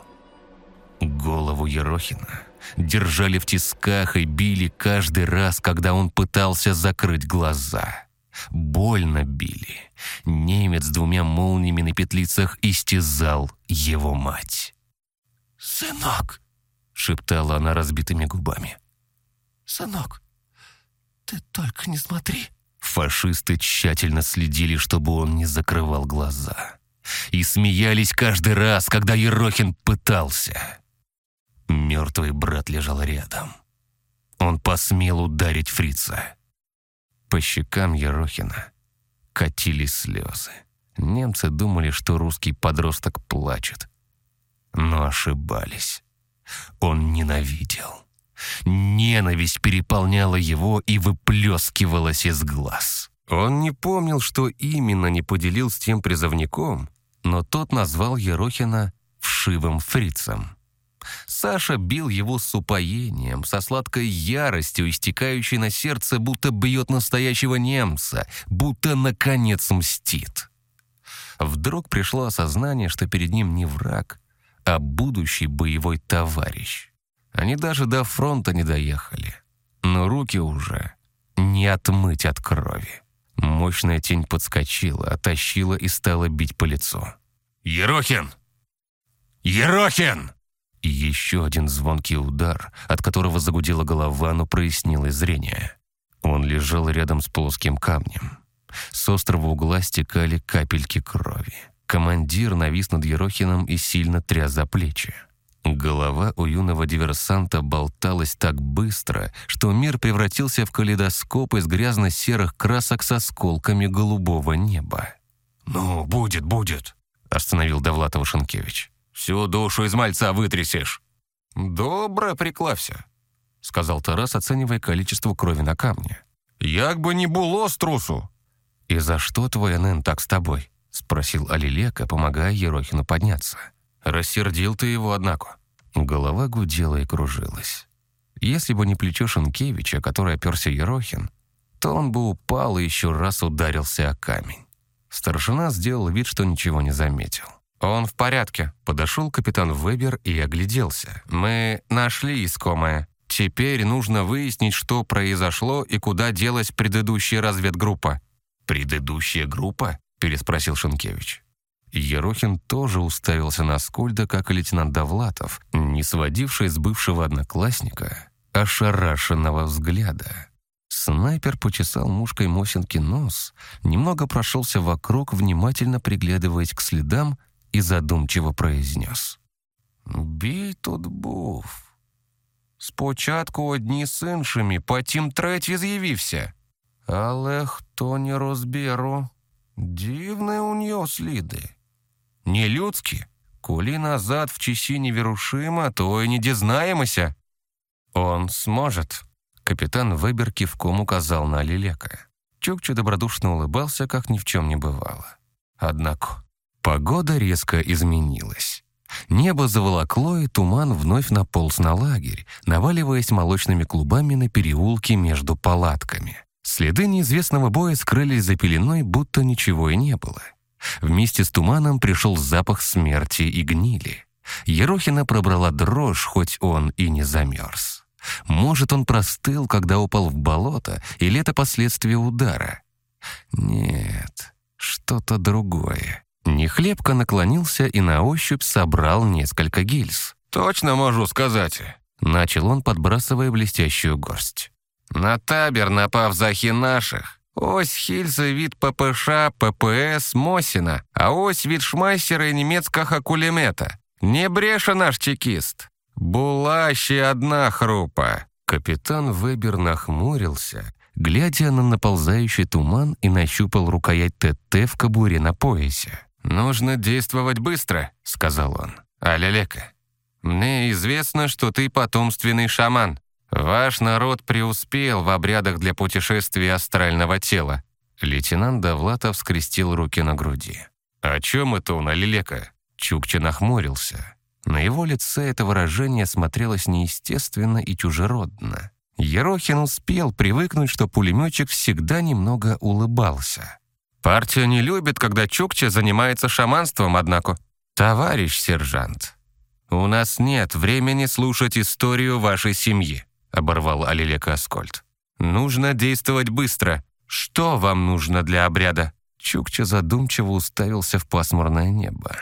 Голову Ерохина держали в тисках и били каждый раз, когда он пытался закрыть глаза. Больно били. Немец двумя молниями на петлицах истязал его мать. «Сынок!» — шептала она разбитыми губами. «Сынок, ты только не смотри!» Фашисты тщательно следили, чтобы он не закрывал глаза. И смеялись каждый раз, когда Ерохин пытался. Мертвый брат лежал рядом. Он посмел ударить фрица. По щекам Ерохина катились слезы. Немцы думали, что русский подросток плачет. Но ошибались. Он ненавидел. Ненависть переполняла его и выплескивалась из глаз. Он не помнил, что именно не поделил с тем призывником, но тот назвал Ерохина «вшивым фрицем». Саша бил его с упоением, со сладкой яростью, истекающей на сердце, будто бьет настоящего немца, будто, наконец, мстит. Вдруг пришло осознание, что перед ним не враг, а будущий боевой товарищ. Они даже до фронта не доехали, но руки уже не отмыть от крови. Мощная тень подскочила, оттащила и стала бить по лицу. «Ерохин! Ерохин!» Еще один звонкий удар, от которого загудела голова, но прояснилось зрение. Он лежал рядом с плоским камнем. С острого угла стекали капельки крови. Командир навис над Ерохиным и сильно тряс за плечи. Голова у юного диверсанта болталась так быстро, что мир превратился в калейдоскоп из грязно-серых красок с осколками голубого неба. «Ну, будет, будет», — остановил Довлатова Шенкевич. Всю душу из мальца вытрясешь». «Добро приклався», — сказал Тарас, оценивая количество крови на камне. «Як бы не было струсу!» «И за что твой НН так с тобой?» — спросил Алилека, помогая Ерохину подняться. «Рассердил ты его, однако». Голова гудела и кружилась. Если бы не плечо Шенкевича, который оперся Ерохин, то он бы упал и еще раз ударился о камень. Старшина сделал вид, что ничего не заметил. «Он в порядке», — подошел капитан Вебер и огляделся. «Мы нашли искомое. Теперь нужно выяснить, что произошло и куда делась предыдущая разведгруппа». «Предыдущая группа?» — переспросил Шенкевич. Ерохин тоже уставился на Скольда, как и лейтенант Довлатов, не сводивший с бывшего одноклассника ошарашенного взгляда. Снайпер почесал мушкой Мосинки нос, немного прошелся вокруг, внимательно приглядываясь к следам, и задумчиво произнес. «Бій тут був. Спочатку одні з іншими, потім третій з'явився. Але хто не розберу, дивне у нього сліди. Не людські, коли назад в часі невірушимо, то и не дізнаємося. Он сможет». Капитан Вебер кивком указал на Лилека. Чукча добродушно улыбался, как ни в чем не бывало. Однако погода резко изменилась. Небо заволокло, и туман вновь наполз на лагерь, наваливаясь молочными клубами на переулки между палатками. Следы неизвестного боя скрылись за пеленой, будто ничего и не было. Вместе с туманом пришел запах смерти и гнили. Ерохина пробрала дрожь, хоть он и не замерз. Может, он простыл, когда упал в болото, или это последствия удара? Нет, что-то другое. Нехлебко наклонился и на ощупь собрал несколько гильз. «Точно могу сказать», — начал он, подбрасывая блестящую горсть. «На табер напав захи наших. Ось хільзи від ППШ, ППС, Мосіна, а ось від шмайсера і німецького кулемета. Не бреше наш чекіст. Була ще одна хрупа». Капитан Вебер нахмурился, глядя на наползающий туман и нащупал рукоять ТТ в кобуре на поясе. «Нужно действовать быстро», — сказал он. «Алялека, мне известно, что ты потомственный шаман. Ваш народ преуспел в обрядах для путешествия астрального тела». Лейтенант Довлатов скрестил руки на груди. «О чем это он, Алилека?» Чукча нахмурился. На его лице это выражение смотрелось неестественно и чужеродно. Ерохин успел привыкнуть, что пулеметчик всегда немного улыбался. Партия не любит, когда Чукча занимается шаманством, однако. Товарищ сержант, у нас нет времени слушать историю вашей семьи, оборвал Алилека Аскольд. Нужно действовать быстро. Что вам нужно для обряда? Чукча задумчиво уставился в пасмурное небо.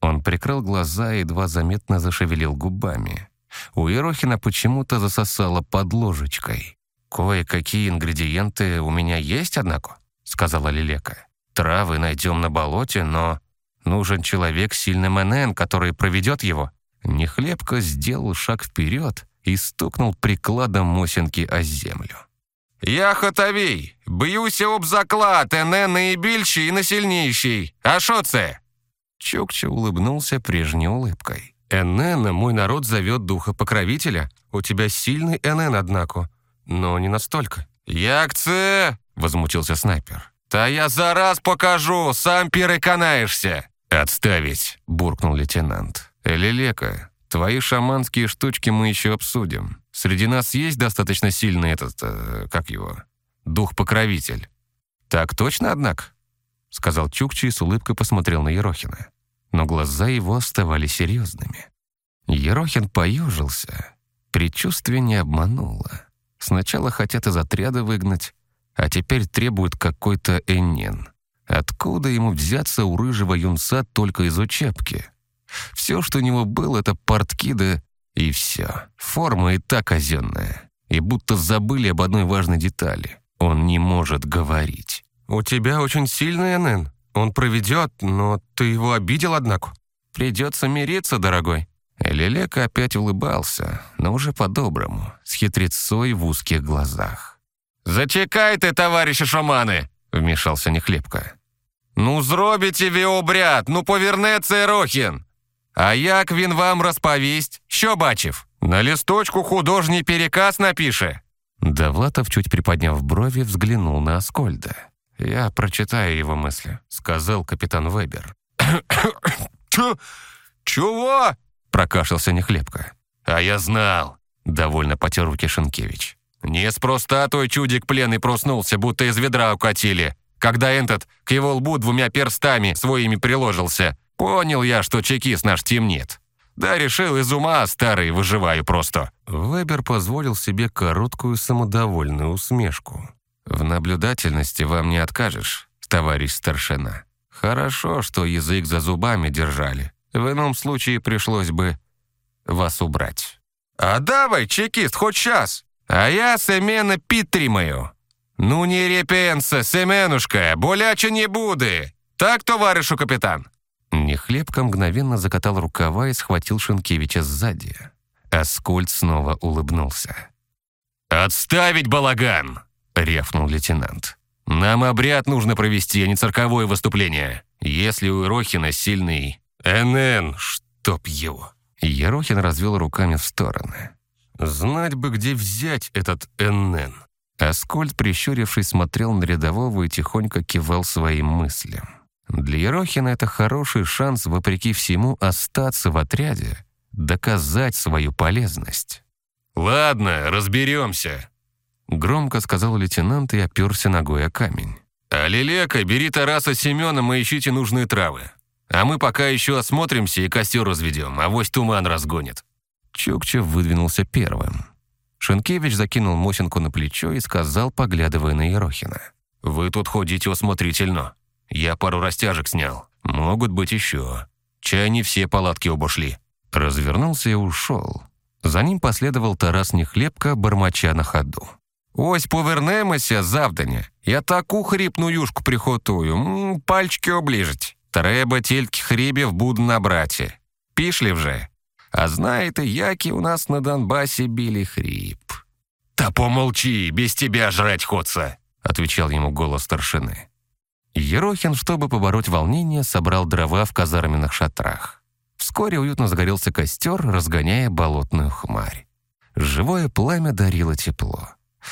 Он прикрыл глаза и едва заметно зашевелил губами. У Ерохина почему-то засосало под ложечкой. «Кое-какие ингредиенты у меня есть, однако?» сказала Лилека. «Травы найдем на болоте, но нужен человек с сильным НН, который проведет его». Нехлебко сделал шаг вперед и стукнул прикладом Мосинки о землю. «Я Хотовій! Б'юся об заклад, НН наибільший и насильнейший. А шо це?» Чукча улыбнулся прежней улыбкой. «НН мой народ зовет духа покровителя. У тебя сильный НН, однако, но не настолько». «Як це?» возмутился снайпер. «Та я зараз покажу, сам переканаешься!» «Отставить!» – буркнул лейтенант. «Лелека, твои шаманские штучки мы еще обсудим. Среди нас есть достаточно сильный этот, э, как его, дух-покровитель». «Так точно, однако?» – сказал Чукчи и с улыбкой посмотрел на Ерохина. Но глаза его оставались серьезными. Ерохин поежился. Предчувствие не обмануло. Сначала хотят из отряда выгнать, а теперь требует какой-то Эннин. Откуда ему взяться у рыжего юнца только из учебки? Все, что у него было, это портки да и все. Форма и так казенная. И будто забыли об одной важной детали. Он не может говорить. «У тебя очень сильный НН. Он проведет, но ты его обидел, однако». «Придется мириться, дорогой». Лелека опять улыбался, но уже по-доброму, с хитрецой в узких глазах. «Зачекайте, товариші шамани!» – вмішався Нехліпка. «Ну, зробите ви обряд, ну поверне це Рохін. А як він вам розповість? Що бачив? На листочку художній переказ напише». Довлатов, чуть приподняв брови, взглянул на Аскольда. «Я прочитаю его мысли», — сказал капитан Вебер. «Чего?» — прокашлялся Нехлебко. «А я знал», — довольно потер руки Шенкевич. Неспроста той чудик пленный проснулся, будто из ведра укатили. Когда этот к его лбу двумя перстами своими приложился, понял я, что чекист наш темнит. Да решил из ума старый, выживаю просто». Вебер позволил себе короткую самодовольную усмешку. «В наблюдательности вам не откажешь, товарищ старшина. Хорошо, что язык за зубами держали. В ином случае пришлось бы вас убрать». «А давай, чекист, хоть сейчас!» А я Семена підтримаю. Ну не репенса, Семенушка, боляче не буде. Так, товаришу капитан?» Нехлебко мгновенно закатал рукава и схватил Шенкевича сзади. Аскольд снова улыбнулся. «Отставить балаган!» — рявкнул лейтенант. «Нам обряд нужно провести, а не цирковое выступление. Если у Ирохина сильный... НН, чтоб его!» Ерохин развел руками в стороны. Знать бы, где взять этот НН. Аскольд, прищурившись, смотрел на рядового и тихонько кивал своим мыслям. Для Ерохина это хороший шанс, вопреки всему, остаться в отряде, доказать свою полезность. «Ладно, разберемся», — громко сказал лейтенант и оперся ногой о камень. «А Лилека, бери Тараса с Семеном и ищите нужные травы. А мы пока еще осмотримся и костер разведем, а вось туман разгонит». Чукчев выдвинулся первым. Шенкевич закинул Мосинку на плечо и сказал, поглядывая на Ерохина. «Вы тут ходите осмотрительно. Я пару растяжек снял. Могут быть еще. Чай не все палатки обошли». Развернулся и ушел. За ним последовал Тарас Нехлебко, бормоча на ходу. «Ось повернемося завдання. Я таку хріпну юшку приготую. М, пальчики оближуть. Треба тільки хрібів буду набрати. Пішли вже. А знаєте, який у нас на Донбасі білий хріб?» «Та помолчи, без тебя жрать хочется», — отвечал ему голос старшины. Ерохин, чтобы побороть волнение, собрал дрова в казарменных шатрах. Вскоре уютно загорелся костер, разгоняя болотную хмарь. Живое пламя дарило тепло.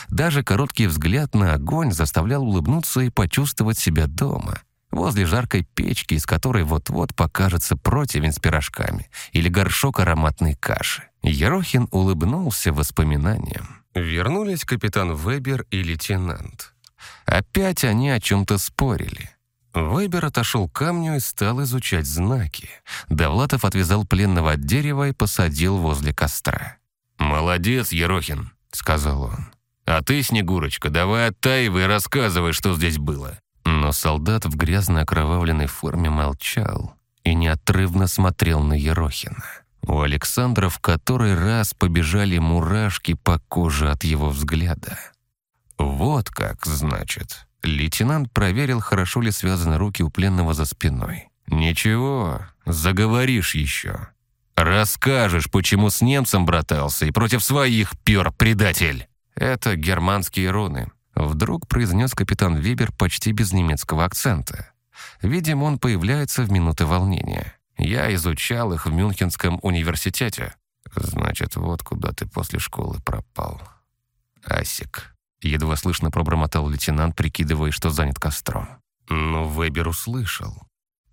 Даже короткий взгляд на огонь заставлял улыбнуться и почувствовать себя дома, возле жаркой печки, из которой вот-вот покажется противень с пирожками или горшок ароматной каши. Ерохин улыбнулся воспоминаниям. Вернулись капитан Вебер и лейтенант. Опять они о чем-то спорили. Вебер отошел к камню и стал изучать знаки. Довлатов отвязал пленного от дерева и посадил возле костра. «Молодец, Ерохин», — сказал он. «А ты, Снегурочка, давай оттаивай и рассказывай, что здесь было». Но солдат в грязно окровавленной форме молчал и неотрывно смотрел на Ерохина. У Александра в который раз побежали мурашки по коже от его взгляда. Вот как, значит. Лейтенант проверил, хорошо ли связаны руки у пленного за спиной. «Ничего, заговоришь еще. Расскажешь, почему с немцем братался и против своих пер предатель». «Это германские руны», — вдруг произнес капитан Вебер почти без немецкого акцента. Видимо, он появляется в минуты волнения. Я изучал их в Мюнхенском университете. Значит, вот куда ты после школы пропал. Асик. Едва слышно пробормотал лейтенант, прикидывая, что занят костром. Но Вебер услышал.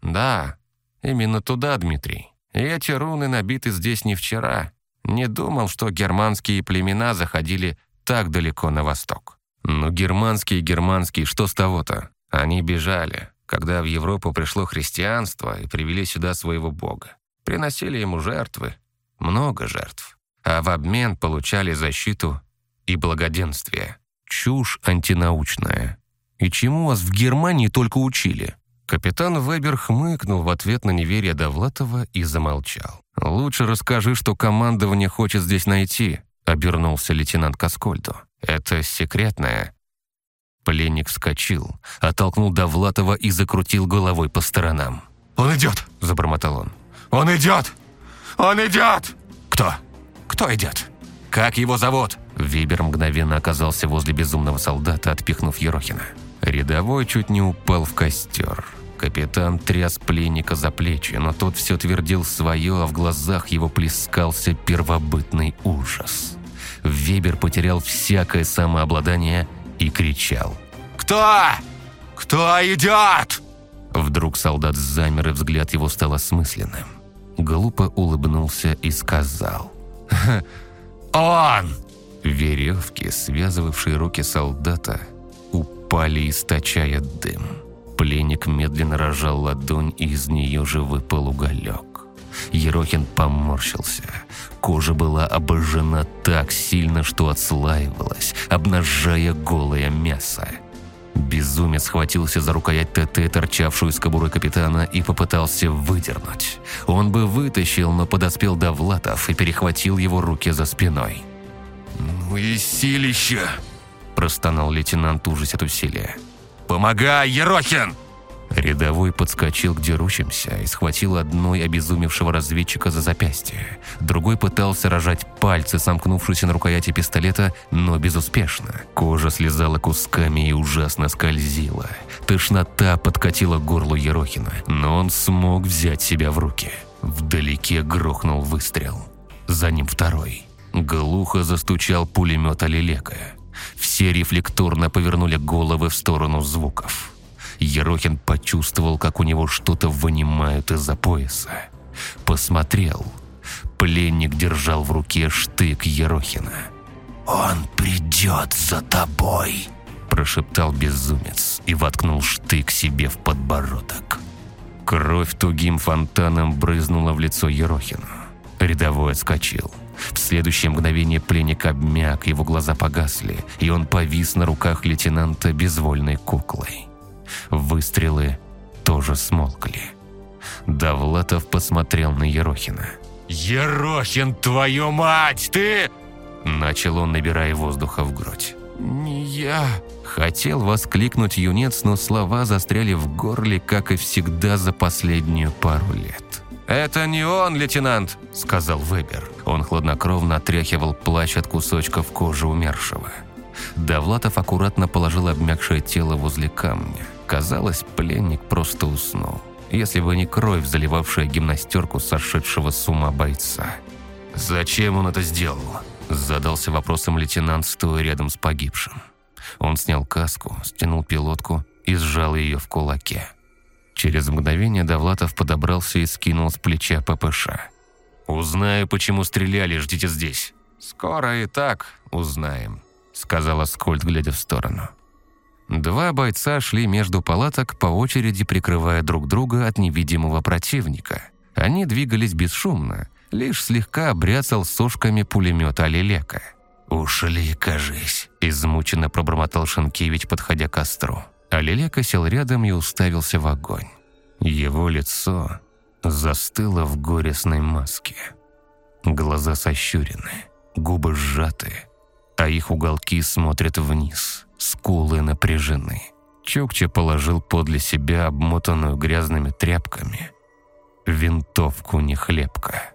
«Да, именно туда, Дмитрий. И эти руны набиты здесь не вчера. Не думал, что германские племена заходили так далеко на восток. Но германские, германские, что с того-то? Они бежали, когда в Европу пришло христианство и привели сюда своего бога. Приносили ему жертвы, много жертв, а в обмен получали защиту и благоденствие. Чушь антинаучная. И чему вас в Германии только учили? Капитан Вебер хмыкнул в ответ на неверие Довлатова и замолчал. «Лучше расскажи, что командование хочет здесь найти», — обернулся лейтенант Каскольду. «Это секретное». Пленник вскочил, оттолкнул Довлатова и закрутил головой по сторонам. «Он идет!» — забормотал он. «Он идет! Он идет!» «Кто? Кто идет? Как его зовут?» Вибер мгновенно оказался возле безумного солдата, отпихнув Ерохина. Рядовой чуть не упал в костер. Капитан тряс пленника за плечи, но тот все твердил свое, а в глазах его плескался первобытный ужас. Вебер потерял всякое самообладание и кричал. «Кто? Кто идет?» Вдруг солдат замер, и взгляд его стал осмысленным. Глупо улыбнулся и сказал. «Он!» Веревки, связывавшие руки солдата, упали, источая дым. Пленник медленно рожал ладонь, и из нее же выпал уголек. Ерохин поморщился. Кожа была обожжена так сильно, что отслаивалась, обнажая голое мясо. Безумец схватился за рукоять ТТ, торчавшую из кобуры капитана, и попытался выдернуть. Он бы вытащил, но подоспел Довлатов и перехватил его руки за спиной. «Ну и силище!» – простонал лейтенант ужас от усилия. «Помогай, Ерохин!» Рядовой подскочил к дерущимся и схватил одной обезумевшего разведчика за запястье. Другой пытался рожать пальцы, сомкнувшиеся на рукояти пистолета, но безуспешно. Кожа слезала кусками и ужасно скользила. Тошнота подкатила к горлу Ерохина, но он смог взять себя в руки. Вдалеке грохнул выстрел. За ним второй. Глухо застучал пулемет Алилека. Все рефлекторно повернули головы в сторону звуков. Ерохин почувствовал, как у него что-то вынимают из-за пояса. Посмотрел. Пленник держал в руке штык Ерохина. «Он придет за тобой!» Прошептал безумец и воткнул штык себе в подбородок. Кровь тугим фонтаном брызнула в лицо Ерохину. Рядовой отскочил. В следующее мгновение пленник обмяк, его глаза погасли, и он повис на руках лейтенанта безвольной куклой. Выстрелы тоже смолкли. Давлатов посмотрел на Ерохина. «Ерохин, твою мать, ты...» Начал он, набирая воздуха в грудь. «Не я...» Хотел воскликнуть юнец, но слова застряли в горле, как и всегда за последнюю пару лет. «Это не он, лейтенант», — сказал Вебер. Он хладнокровно отряхивал плащ от кусочков кожи умершего. Давлатов аккуратно положил обмякшее тело возле камня. Казалось, пленник просто уснул. Если бы не кровь, заливавшая гимнастерку сошедшего с ума бойца. «Зачем он это сделал?» Задался вопросом лейтенант, стоя рядом с погибшим. Он снял каску, стянул пилотку и сжал ее в кулаке. Через мгновение Довлатов подобрался и скинул с плеча ППШ. «Узнаю, почему стреляли, ждите здесь». «Скоро и так узнаем», — сказал Аскольд, глядя в сторону. Два бойца шли между палаток, по очереди прикрывая друг друга от невидимого противника. Они двигались бесшумно, лишь слегка бряцал сошками пулемет Алилека. «Ушли, кажись», – измученно пробормотал Шенкевич, подходя к костру. Алилека сел рядом и уставился в огонь. Его лицо застыло в горестной маске. Глаза сощурены, губы сжаты, а их уголки смотрят вниз, скулы напряжены. Чукча положил подле себя обмотанную грязными тряпками винтовку нехлебка.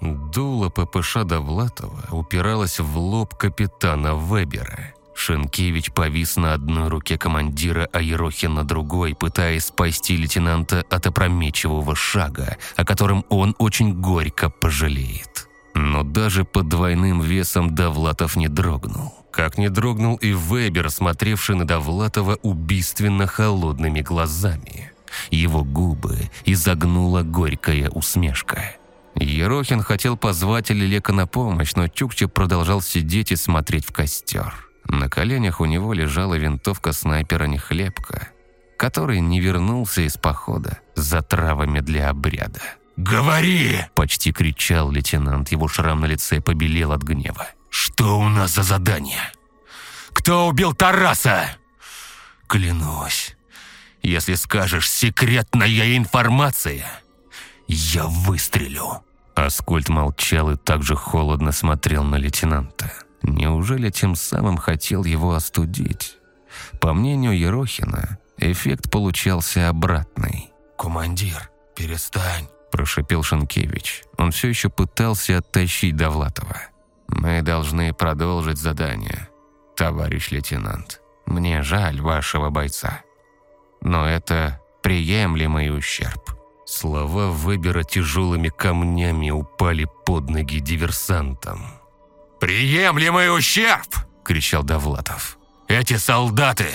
Дуло ППШ Довлатова упиралось в лоб капитана Вебера. Шенкевич повис на одной руке командира, а Ерохин на другой, пытаясь спасти лейтенанта от опрометчивого шага, о котором он очень горько пожалеет. Но даже под двойным весом Довлатов не дрогнул. Как не дрогнул и Вебер, смотревший на Довлатова убийственно холодными глазами. Его губы изогнула горькая усмешка. Ерохин хотел позвать Лилека на помощь, но Чукча продолжал сидеть и смотреть в костер. На коленях у него лежала винтовка снайпера Нехлебка, который не вернулся из похода за травами для обряда. «Говори!» – почти кричал лейтенант. Его шрам на лице побелел от гнева. «Что у нас за задание? Кто убил Тараса?» «Клянусь, если скажешь «секретная информация», я выстрелю». Аскольд молчал и также холодно смотрел на лейтенанта. Неужели тем самым хотел его остудить? По мнению Ерохина, эффект получался обратный. «Командир, перестань», – прошипел Шенкевич. Он все еще пытался оттащить Довлатова. «Мы должны продолжить задание, товарищ лейтенант. Мне жаль вашего бойца. Но это приемлемый ущерб». Слова выбера тяжелыми камнями упали под ноги диверсантам. «Приемлемый ущерб!» – кричал Довлатов. «Эти солдаты!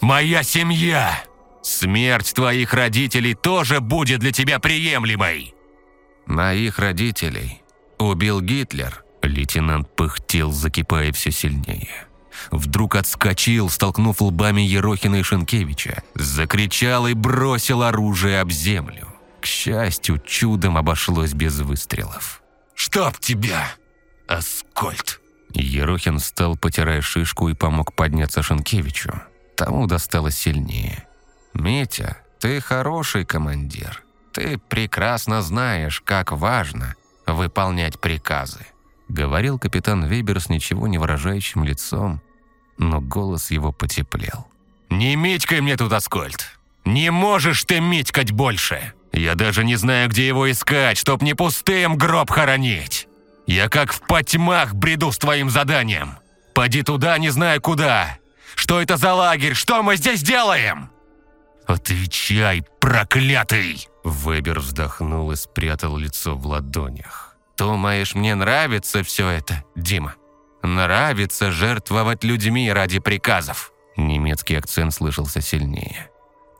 Моя семья! Смерть твоих родителей тоже будет для тебя приемлемой!» «Моих родителей убил Гитлер», – лейтенант пыхтел, закипая все сильнее. Вдруг отскочил, столкнув лбами Ерохина и Шенкевича, закричал и бросил оружие об землю. К счастью, чудом обошлось без выстрелов. «Чтоб тебя, Аскольд!» Ерохин встал, потирая шишку, и помог подняться Шенкевичу. Тому досталось сильнее. «Митя, ты хороший командир. Ты прекрасно знаешь, как важно выполнять приказы», говорил капитан Вебер с ничего не выражающим лицом, но голос его потеплел. «Не митькай мне тут, Аскольд! Не можешь ты митькать больше! Я даже не знаю, где его искать, чтоб не пустым гроб хоронить! Я как в потьмах бреду с твоим заданием! Поди туда, не знаю куда! Что это за лагерь? Что мы здесь делаем?» «Отвечай, проклятый!» Вебер вздохнул и спрятал лицо в ладонях. Думаешь, мне нравится все это, Дима? Нравится жертвовать людьми ради приказов?» Немецкий акцент слышался сильнее.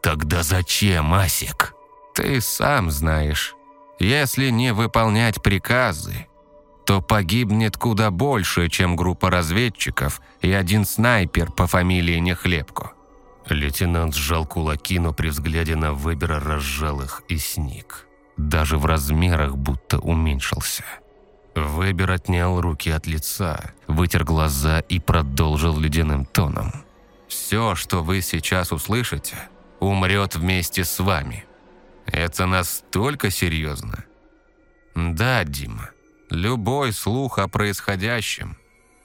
«Тогда зачем, Асик?» «Ты сам знаешь. Если не выполнять приказы, то погибнет куда больше, чем группа разведчиков и один снайпер по фамилии Нехлебко». Лейтенант сжал кулаки, но при взгляде на Вебера разжал их и сник. Даже в размерах будто уменьшился. Вебер отнял руки от лица, вытер глаза и продолжил ледяным тоном. «Все, что вы сейчас услышите, умрет вместе с вами. Это настолько серьезно?» «Да, Дима, любой слух о происходящем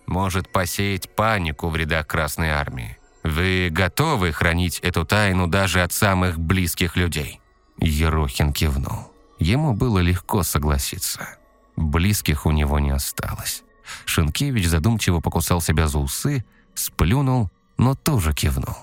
может посеять панику в рядах Красной Армии. Вы готовы хранить эту тайну даже от самых близких людей?» Ерохин кивнул. Ему было легко согласиться. Близких у него не осталось. Шенкевич задумчиво покусал себя за усы, сплюнул, но тоже кивнул.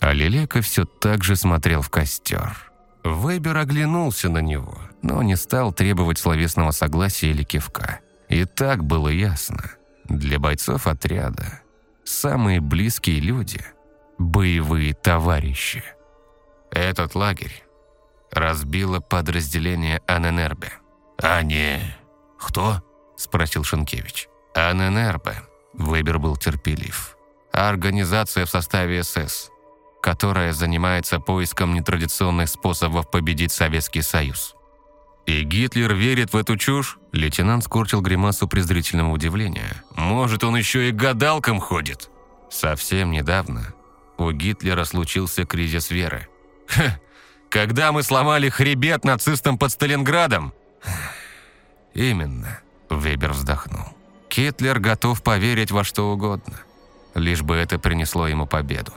А Лелека все так же смотрел в костер. Вебер оглянулся на него, но не стал требовать словесного согласия или кивка. И так было ясно. Для бойцов отряда самые близкие люди – боевые товарищи. Этот лагерь разбило подразделение Аненербе. «А не, «Кто?» – спросил Шенкевич. «АННРБ». Выбер был терпелив. Организация в составе СС, которая занимается поиском нетрадиционных способов победить Советский Союз. «И Гитлер верит в эту чушь?» Лейтенант скорчил гримасу презрительного удивления. «Может, он еще и гадалком ходит?» Совсем недавно у Гитлера случился кризис веры. «Ха! Когда мы сломали хребет нацистам под Сталинградом?» «Именно», – Вебер вздохнул. «Китлер готов поверить во что угодно, лишь бы это принесло ему победу.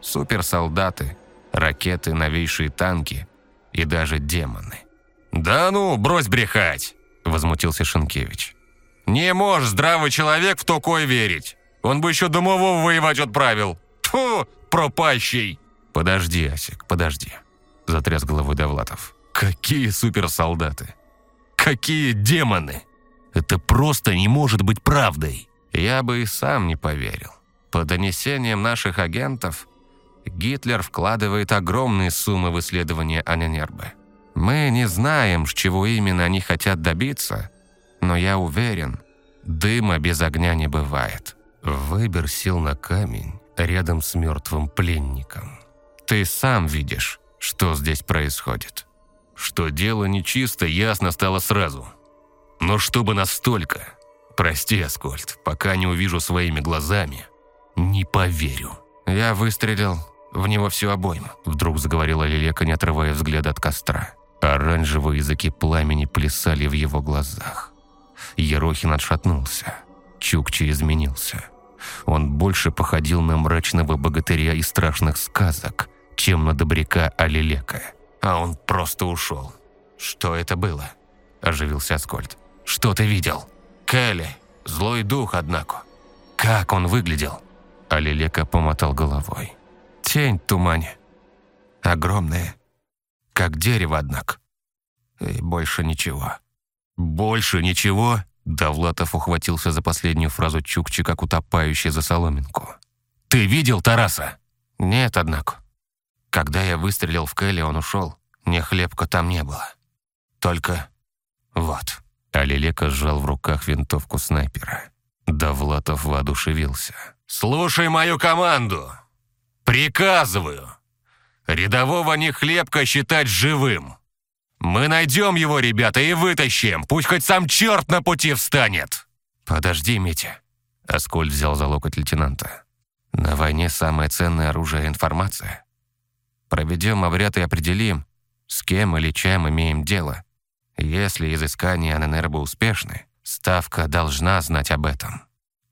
Суперсолдаты, ракеты, новейшие танки и даже демоны». «Да ну, брось брехать!» – возмутился Шенкевич. «Не можешь здравый человек в такое верить. Он бы еще домового воевать отправил. Тьфу, пропащий!» «Подожди, Асик, подожди», – затряс головой Довлатов. «Какие суперсолдаты! Какие демоны! Это просто не может быть правдой. Я бы и сам не поверил. По донесениям наших агентов, Гитлер вкладывает огромные суммы в исследование Аненербе. Мы не знаем, с чего именно они хотят добиться, но я уверен, дыма без огня не бывает. Выбер сел на камень рядом с мертвым пленником. Ты сам видишь, что здесь происходит. Что дело нечисто, ясно стало сразу. Но чтобы настолько... Прости, Аскольд, пока не увижу своими глазами, не поверю. Я выстрелил в него всю обойму, вдруг заговорила Лилека, не отрывая взгляда от костра. Оранжевые языки пламени плясали в его глазах. Ерохин отшатнулся. Чукчи изменился. Он больше походил на мрачного богатыря из страшных сказок, чем на добряка Алилека а он просто ушел. Что это было?» – оживился Аскольд. «Что ты видел?» «Келли. Злой дух, однако. Как он выглядел?» Алилека помотал головой. «Тень в тумане. Огромная. Как дерево, однако. И больше ничего». «Больше ничего?» Давлатов ухватился за последнюю фразу Чукчи, как утопающий за соломинку. «Ты видел Тараса?» «Нет, однако. Когда я выстрелил в Келли, он ушел. Ни хлебка там не было. Только вот». Алилека сжал в руках винтовку снайпера. Давлатов воодушевился. «Слушай мою команду! Приказываю! Рядового Нехлебка считать живым! Мы найдем его, ребята, и вытащим! Пусть хоть сам черт на пути встанет!» «Подожди, Митя!» Аскольд взял за локоть лейтенанта. «На войне самое ценное оружие — информация. Проведем обряд и определим, с кем или чем имеем дело. Если изыскания Аненербо успешны, Ставка должна знать об этом.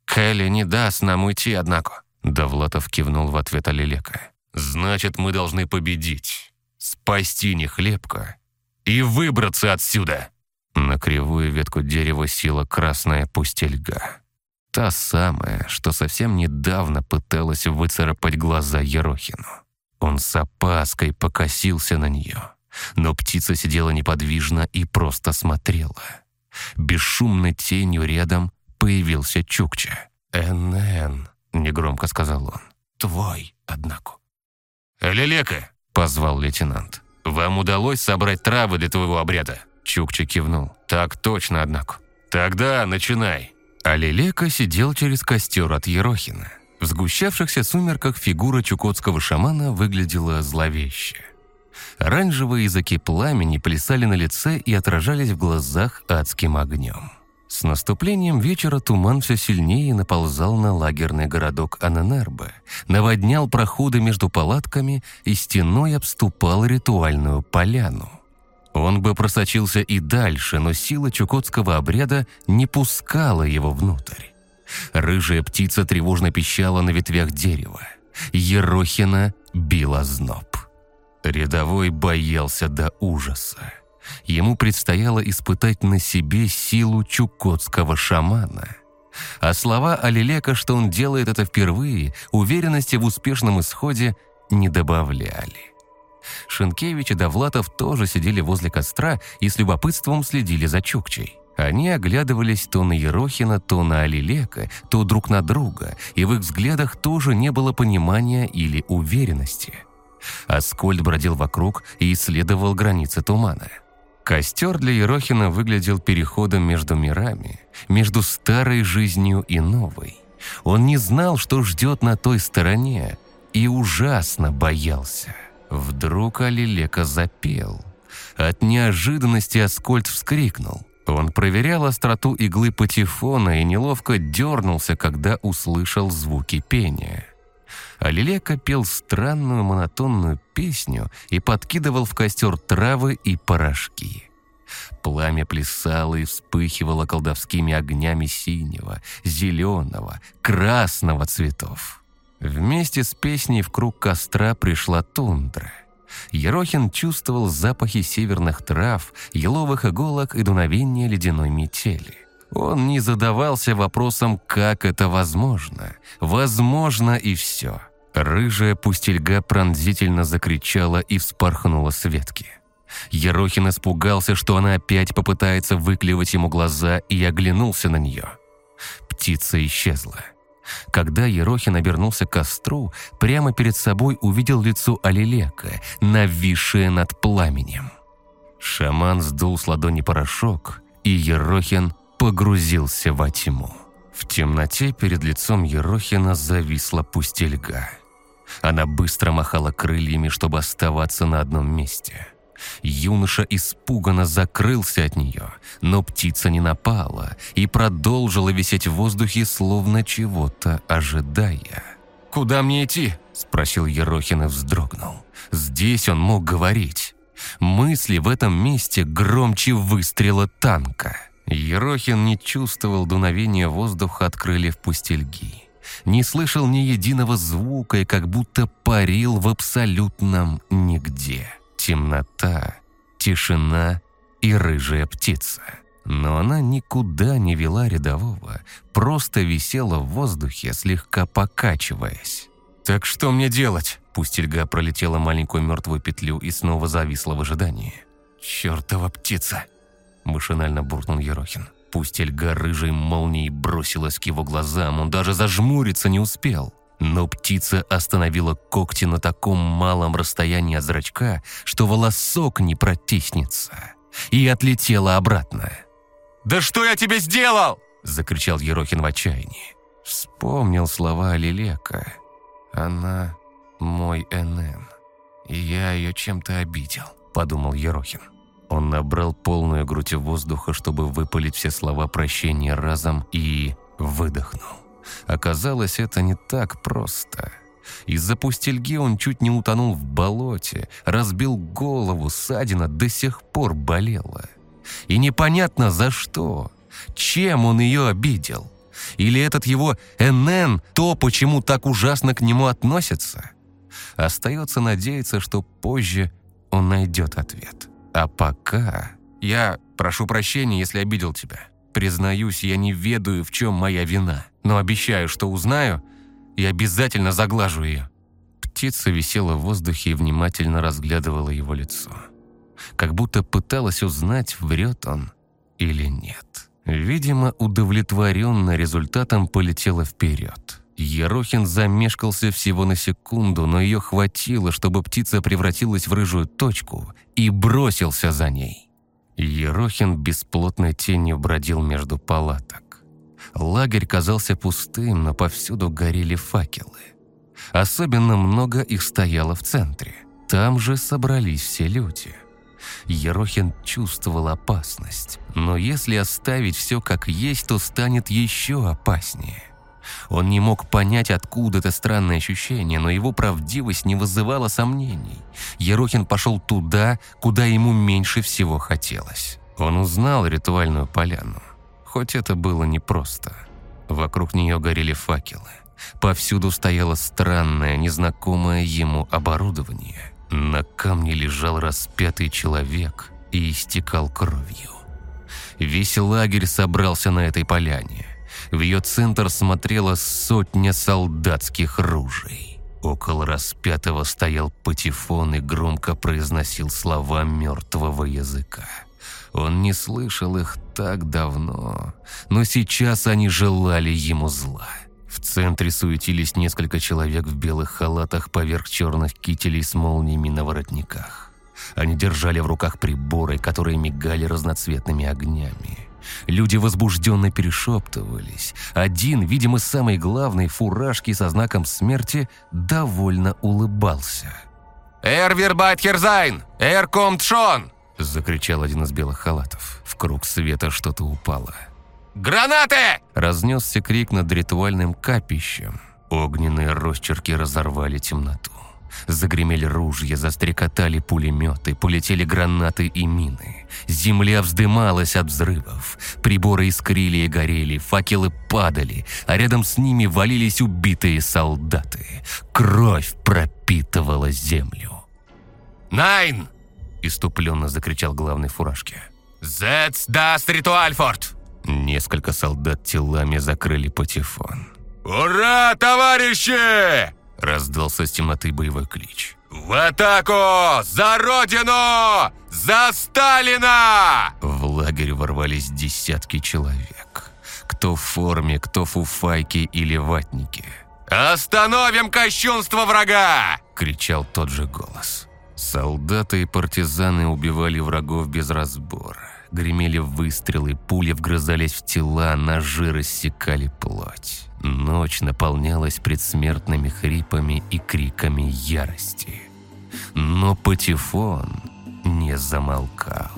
Келли не даст нам уйти, однако». Довлатов кивнул в ответ Алилека. «Значит, мы должны победить, спасти Нехлебка и выбраться отсюда». На кривую ветку дерева сила красная пустельга. Та самая, что совсем недавно пыталась выцарапать глаза Ерохину. Он с опаской покосился на нее. Но птица сидела неподвижно и просто смотрела. Бесшумной тенью рядом появился Чукча. «НН», — негромко сказал он. «Твой, однако». «Лелека!» — позвал лейтенант. «Вам удалось собрать травы для твоего обряда?» Чукча кивнул. «Так точно, однако». «Тогда начинай». А Лелека сидел через костер от Ерохина. В сгущавшихся сумерках фигура чукотского шамана выглядела зловеще. Оранжевые языки пламени плясали на лице и отражались в глазах адским огнем. С наступлением вечера туман все сильнее наползал на лагерный городок Аненербе, наводнял проходы между палатками и стеной обступал ритуальную поляну. Он бы просочился и дальше, но сила чукотского обряда не пускала его внутрь. Рыжая птица тревожно пищала на ветвях дерева. Ерохина била зноб. Рядовой боялся до ужаса. Ему предстояло испытать на себе силу чукотского шамана. А слова Алилека, что он делает это впервые, уверенности в успешном исходе не добавляли. Шенкевич и Довлатов тоже сидели возле костра и с любопытством следили за Чукчей. Они оглядывались то на Ерохина, то на Алилека, то друг на друга, и в их взглядах тоже не было понимания или уверенности. Аскольд бродил вокруг и исследовал границы тумана. Костер для Ерохина выглядел переходом между мирами, между старой жизнью и новой. Он не знал, что ждет на той стороне, и ужасно боялся. Вдруг Алилека запел. От неожиданности Аскольд вскрикнул. Он проверял остроту иглы патефона и неловко дернулся, когда услышал звуки пения. Алилека пел странную монотонную песню и подкидывал в костер травы и порошки. Пламя плясало и вспыхивало колдовскими огнями синего, зеленого, красного цветов. Вместе с песней в круг костра пришла тундра. Ерохин чувствовал запахи северных трав, еловых иголок и дуновения ледяной метели. Он не задавался вопросом, как это возможно. Возможно и все. Рыжая пустельга пронзительно закричала и вспорхнула с ветки. Ерохин испугался, что она опять попытается выклевать ему глаза, и оглянулся на нее. Птица исчезла. Когда Ерохин обернулся к костру, прямо перед собой увидел лицо Алилека, нависшее над пламенем. Шаман сдул с ладони порошок, и Ерохин погрузился во тьму. В темноте перед лицом Ерохина зависла пустельга. Она быстро махала крыльями, чтобы оставаться на одном месте. Юноша испуганно закрылся от нее, но птица не напала и продолжила висеть в воздухе, словно чего-то ожидая. «Куда мне идти?» – спросил Ерохин и вздрогнул. Здесь он мог говорить. Мысли в этом месте громче выстрела танка. Ерохин не чувствовал дуновения воздуха от крыльев пустельги. Не слышал ни единого звука и как будто парил в абсолютном нигде. Темнота, тишина и рыжая птица. Но она никуда не вела рядового, просто висела в воздухе, слегка покачиваясь. «Так что мне делать?» Пустельга пролетела маленькую мертвую петлю и снова зависла в ожидании. «Чёртова птица!» Машинально буркнул Ерохин. Пустельга рыжей молнией бросилась к его глазам, он даже зажмуриться не успел. Но птица остановила когти на таком малом расстоянии от зрачка, что волосок не протиснется, и отлетела обратно. «Да что я тебе сделал?» – закричал Ерохин в отчаянии. Вспомнил слова Лилека. «Она мой НН, и я ее чем-то обидел», – подумал Ерохин. Он набрал полную грудь воздуха, чтобы выпалить все слова прощения разом и выдохнул. Оказалось, это не так просто. Из-за пустельги он чуть не утонул в болоте, разбил голову, ссадина до сих пор болела. И непонятно за что, чем он ее обидел. Или этот его НН то, почему так ужасно к нему относятся? Остается надеяться, что позже он найдет ответ. А пока... Я прошу прощения, если обидел тебя. Признаюсь, я не ведаю, в чем моя вина, но обещаю, что узнаю и обязательно заглажу ее». Птица висела в воздухе и внимательно разглядывала его лицо. Как будто пыталась узнать, врет он или нет. Видимо, удовлетворенно результатом полетела вперед. Ерохин замешкался всего на секунду, но ее хватило, чтобы птица превратилась в рыжую точку и бросился за ней. Ерохин бесплотной тенью бродил между палаток. Лагерь казался пустым, но повсюду горели факелы. Особенно много их стояло в центре. Там же собрались все люди. Ерохин чувствовал опасность, но если оставить все как есть, то станет еще опаснее. Он не мог понять, откуда это странное ощущение, но его правдивость не вызывала сомнений. Ерохин пошел туда, куда ему меньше всего хотелось. Он узнал ритуальную поляну, хоть это было непросто. Вокруг нее горели факелы. Повсюду стояло странное, незнакомое ему оборудование. На камне лежал распятый человек и истекал кровью. Весь лагерь собрался на этой поляне. В ее центр смотрела сотня солдатских ружей. Около распятого стоял патефон и громко произносил слова мертвого языка. Он не слышал их так давно, но сейчас они желали ему зла. В центре суетились несколько человек в белых халатах поверх черных кителей с молниями на воротниках. Они держали в руках приборы, которые мигали разноцветными огнями. Люди возбужденно перешептывались. Один, видимо, самый главный, фуражки со знаком смерти, довольно улыбался. «Эр Вербайт Херзайн! Эр Комт Шон!» Закричал один из белых халатов. В круг света что-то упало. «Гранаты!» Разнесся крик над ритуальным капищем. Огненные росчерки разорвали темноту. Загремели ружья, застрекотали пулеметы, полетели гранаты и мины. Земля вздымалась от взрывов. Приборы искрили и горели, факелы падали, а рядом с ними валились убитые солдаты. Кровь пропитывала землю. «Найн!» – иступленно закричал главный фуражки. «Зетс даст ритуальфорд!» Несколько солдат телами закрыли патефон. «Ура, товарищи!» Раздался с темноты боевой клич. «В атаку! За Родину! За Сталина!» В лагерь ворвались десятки человек. Кто в форме, кто в фуфайке или ватнике. «Остановим кощунство врага!» – кричал тот же голос. Солдаты и партизаны убивали врагов без разбора. Гремели выстрелы, пули вгрызались в тела, ножи рассекали плоть. Ночь наполнялась предсмертными хрипами и криками ярости. Но Патефон не замолкал.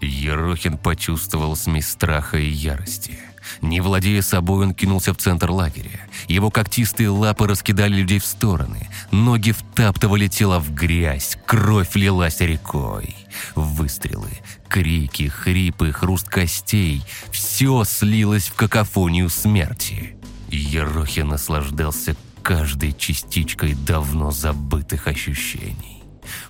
Ерохин почувствовал смесь страха и ярости. Не владея собой, он кинулся в центр лагеря. Его когтистые лапы раскидали людей в стороны. Ноги втаптывали тела в грязь. Кровь лилась рекой. Выстрелы, крики, хрипы, хруст костей – все слилось в какофонию смерти. Ерохин наслаждался каждой частичкой давно забытых ощущений.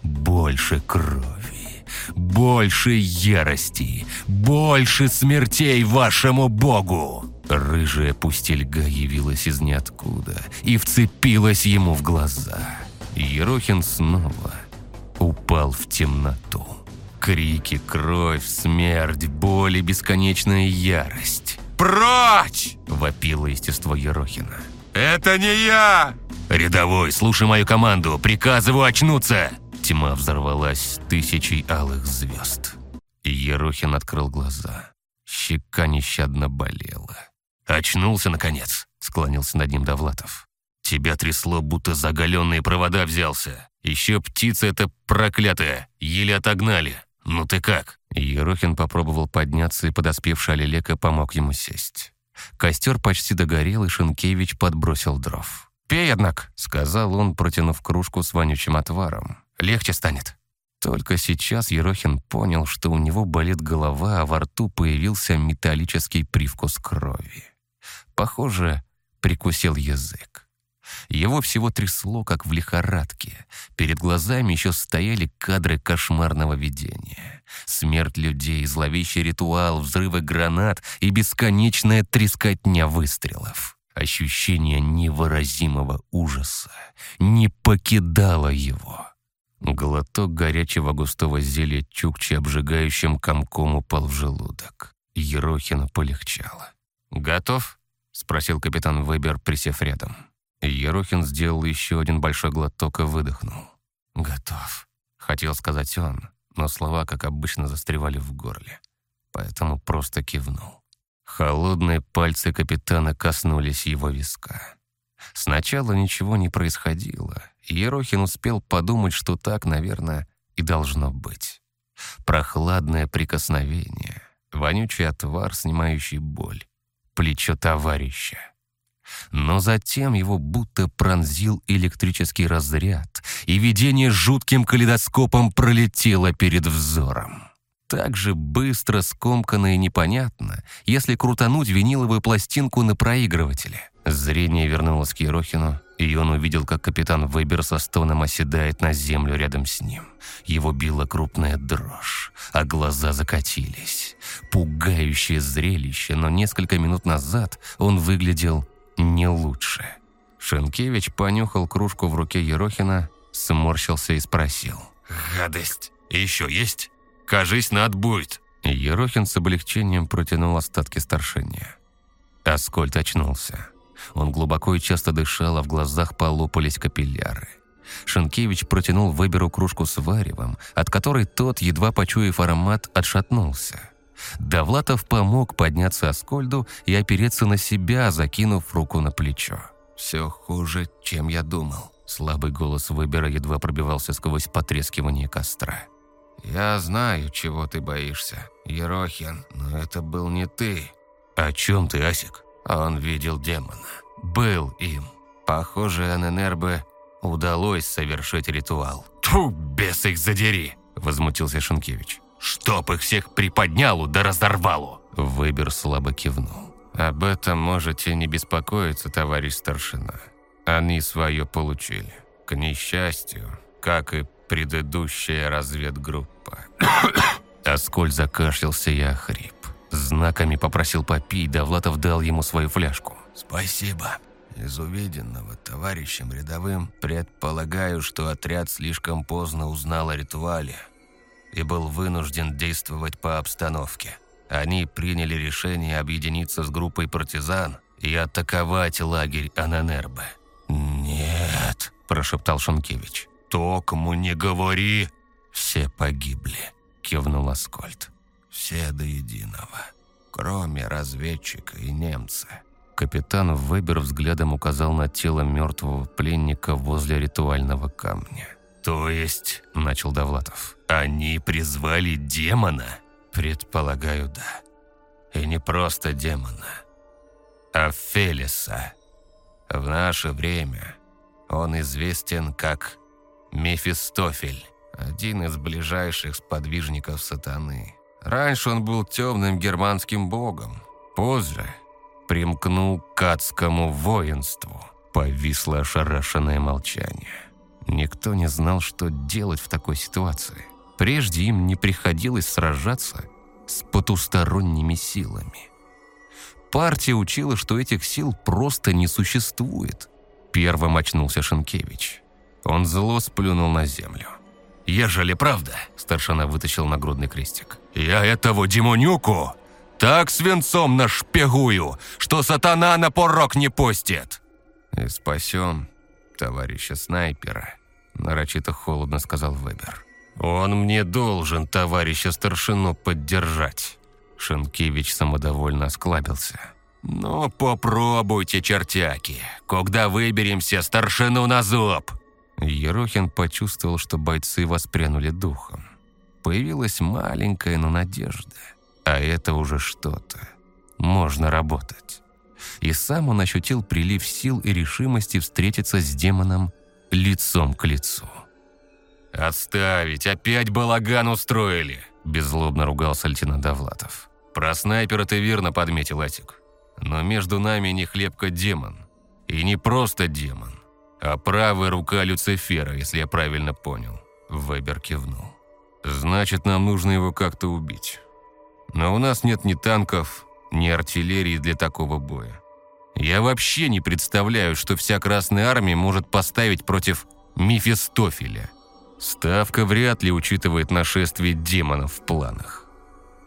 Больше крови, больше ярости, больше смертей вашему богу! Рыжая пустельга явилась из ниоткуда и вцепилась ему в глаза. Ерохин снова упал в темноту. Крики, кровь, смерть, боль и бесконечная ярость. «Прочь!» – вопило естество Ерохина. «Это не я!» «Рядовой, слушай мою команду! Приказываю очнуться!» Тьма взорвалась тысячей алых звезд. Ерохин открыл глаза. Щека нещадно болела. «Очнулся, наконец!» – склонился над ним Довлатов. «Тебя трясло, будто за провода взялся. Еще птица эта проклятая, еле отогнали. Ну ты как?» Ерохин попробовал подняться, и подоспевший Алилека помог ему сесть. Костер почти догорел, и Шенкевич подбросил дров. «Пей, однако», — сказал он, протянув кружку с вонючим отваром. «Легче станет». Только сейчас Ерохин понял, что у него болит голова, а во рту появился металлический привкус крови. Похоже, прикусил язык. Его всего трясло, как в лихорадке. Перед глазами еще стояли кадры кошмарного видения. Смерть людей, зловещий ритуал, взрывы гранат и бесконечная трескотня выстрелов. Ощущение невыразимого ужаса не покидало его. Глоток горячего густого зелья чукчи обжигающим комком упал в желудок. Ерохину полегчало. «Готов?» — спросил капитан Вебер, присев рядом. Ерохин сделал еще один большой глоток и выдохнул. «Готов», — хотел сказать он, но слова, как обычно, застревали в горле. Поэтому просто кивнул. Холодные пальцы капитана коснулись его виска. Сначала ничего не происходило, Ерохин успел подумать, что так, наверное, и должно быть. Прохладное прикосновение, вонючий отвар, снимающий боль, плечо товарища. Но затем его будто пронзил электрический разряд, и видение жутким калейдоскопом пролетело перед взором. Так же быстро, скомканно и непонятно, если крутануть виниловую пластинку на проигрывателе. Зрение вернулось к Ерохину, и он увидел, как капитан Вебер со стоном оседает на землю рядом с ним. Его била крупная дрожь, а глаза закатились. Пугающее зрелище, но несколько минут назад он выглядел не лучше. Шенкевич понюхал кружку в руке Ерохина, сморщился и спросил. «Гадость! Еще есть? Кажись, над будет!» Ерохин с облегчением протянул остатки старшения. Аскольд очнулся. Он глубоко и часто дышал, а в глазах полопались капилляры. Шенкевич протянул Веберу кружку с варевом, от которой тот, едва почуяв аромат, отшатнулся. Довлатов помог подняться Аскольду и опереться на себя, закинув руку на плечо. «Все хуже, чем я думал», — слабый голос Выбера едва пробивался сквозь потрескивание костра. «Я знаю, чего ты боишься, Ерохин, но это был не ты». «О чем ты, Асик?» Он видел демона. Был им. Похоже, ННРБ удалось совершить ритуал. «Тьфу, бес их задери!» – возмутился Шенкевич. «Чтоб их всех приподнялу да разорвалу!» Выбер слабо кивнул. «Об этом можете не беспокоиться, товарищ старшина. Они свое получили. К несчастью, как и предыдущая разведгруппа». Асколь закашлялся и охрип. Знаками попросил попить, Довлатов дал ему свою фляжку. «Спасибо. Из увиденного товарищем рядовым предполагаю, что отряд слишком поздно узнал о ритуале и был вынужден действовать по обстановке. Они приняли решение объединиться с группой партизан и атаковать лагерь Ананербе. «Нет», – прошептал Шункевич. «Токому не говори!» «Все погибли», – кивнул Аскольд. Все до единого, кроме разведчика и немца. Капитан Вебер взглядом указал на тело мертвого пленника возле ритуального камня. «То есть», — начал Довлатов, — «они призвали демона?» «Предполагаю, да. И не просто демона, а Фелиса. В наше время он известен как Мефистофель, один из ближайших сподвижников сатаны. Раньше он был темным германским богом. Позже примкнул к адскому воинству. Повисло ошарашенное молчание. Никто не знал, что делать в такой ситуации. Прежде им не приходилось сражаться с потусторонними силами. Партия учила, что этих сил просто не существует. Первым очнулся Шенкевич. Он зло сплюнул на землю. «Ежели правда», – старшина вытащил нагрудный крестик, «я этого демонюку так свинцом нашпигую, что сатана на порог не пустит!» «И спасем товарища снайпера», – нарочито холодно сказал Вебер. «Он мне должен товарища старшину поддержать». Шенкевич самодовольно осклабился. «Ну, попробуйте, чертяки, когда выберемся старшину на зуб!» Ерохин почувствовал, что бойцы воспрянули духом. Появилась маленькая, но надежда. А это уже что-то. Можно работать. И сам он ощутил прилив сил и решимости встретиться с демоном лицом к лицу. «Отставить! Опять балаган устроили!» Беззлобно ругался лейтенант Довлатов. «Про снайпера ты верно подметил, Атик. Но между нами не хлебка демон. И не просто демон а правая рука Люцифера, если я правильно понял». Вебер кивнул. «Значит, нам нужно его как-то убить. Но у нас нет ни танков, ни артиллерии для такого боя. Я вообще не представляю, что вся Красная Армия может поставить против Мефистофеля. Ставка вряд ли учитывает нашествие демонов в планах.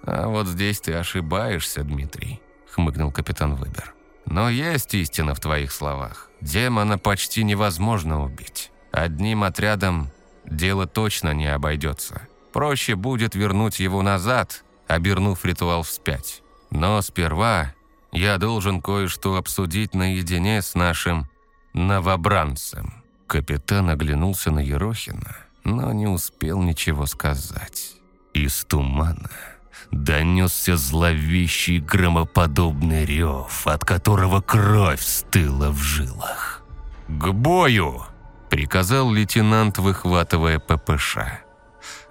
«А вот здесь ты ошибаешься, Дмитрий», — хмыкнул капитан Выбер. «Но есть истина в твоих словах. Демона почти невозможно убить. Одним отрядом дело точно не обойдется. Проще будет вернуть его назад, обернув ритуал вспять. Но сперва я должен кое-что обсудить наедине с нашим новобранцем». Капитан оглянулся на Ерохина, но не успел ничего сказать. Из тумана донесся зловещий громоподобный рев, от которого кровь стыла в жилах. «К бою!» – приказал лейтенант, выхватывая ППШ.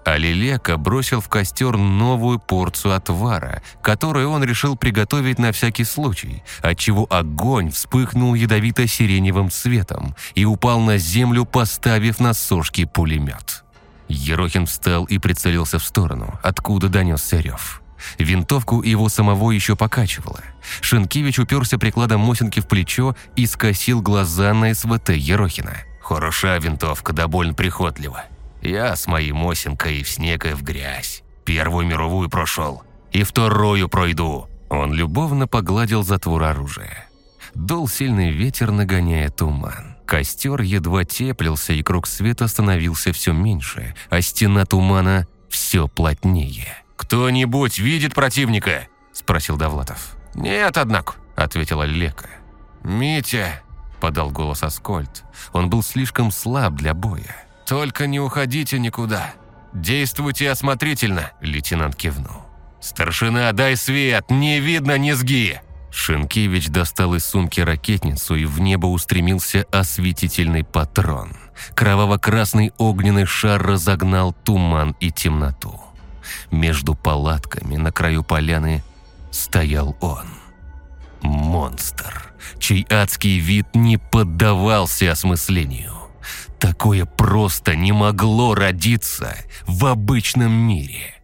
А Лилека бросил в костер новую порцию отвара, которую он решил приготовить на всякий случай, отчего огонь вспыхнул ядовито-сиреневым цветом и упал на землю, поставив на сошки пулемет. Ерохин встал и прицелился в сторону, откуда донесся рев. Винтовку его самого еще покачивало. Шенкевич уперся прикладом Мосинки в плечо и скосил глаза на СВТ Ерохина. «Хороша винтовка, да прихотлива. Я с моей Мосинкой и в снег, и в грязь. Первую мировую прошел, и вторую пройду». Он любовно погладил затвор оружия. Дул сильный ветер, нагоняя туман. Костер едва теплился, и круг света становился все меньше, а стена тумана все плотнее. «Кто-нибудь видит противника?» – спросил Довлатов. «Нет, однако», – ответила Лека. «Митя», – подал голос Аскольд. Он был слишком слаб для боя. «Только не уходите никуда. Действуйте осмотрительно», – лейтенант кивнул. «Старшина, дай свет, не видно низги!» Шенкевич достал из сумки ракетницу, и в небо устремился осветительный патрон. Кроваво-красный огненный шар разогнал туман и темноту. Между палатками на краю поляны стоял он. Монстр, чей адский вид не поддавался осмыслению. Такое просто не могло родиться в обычном мире.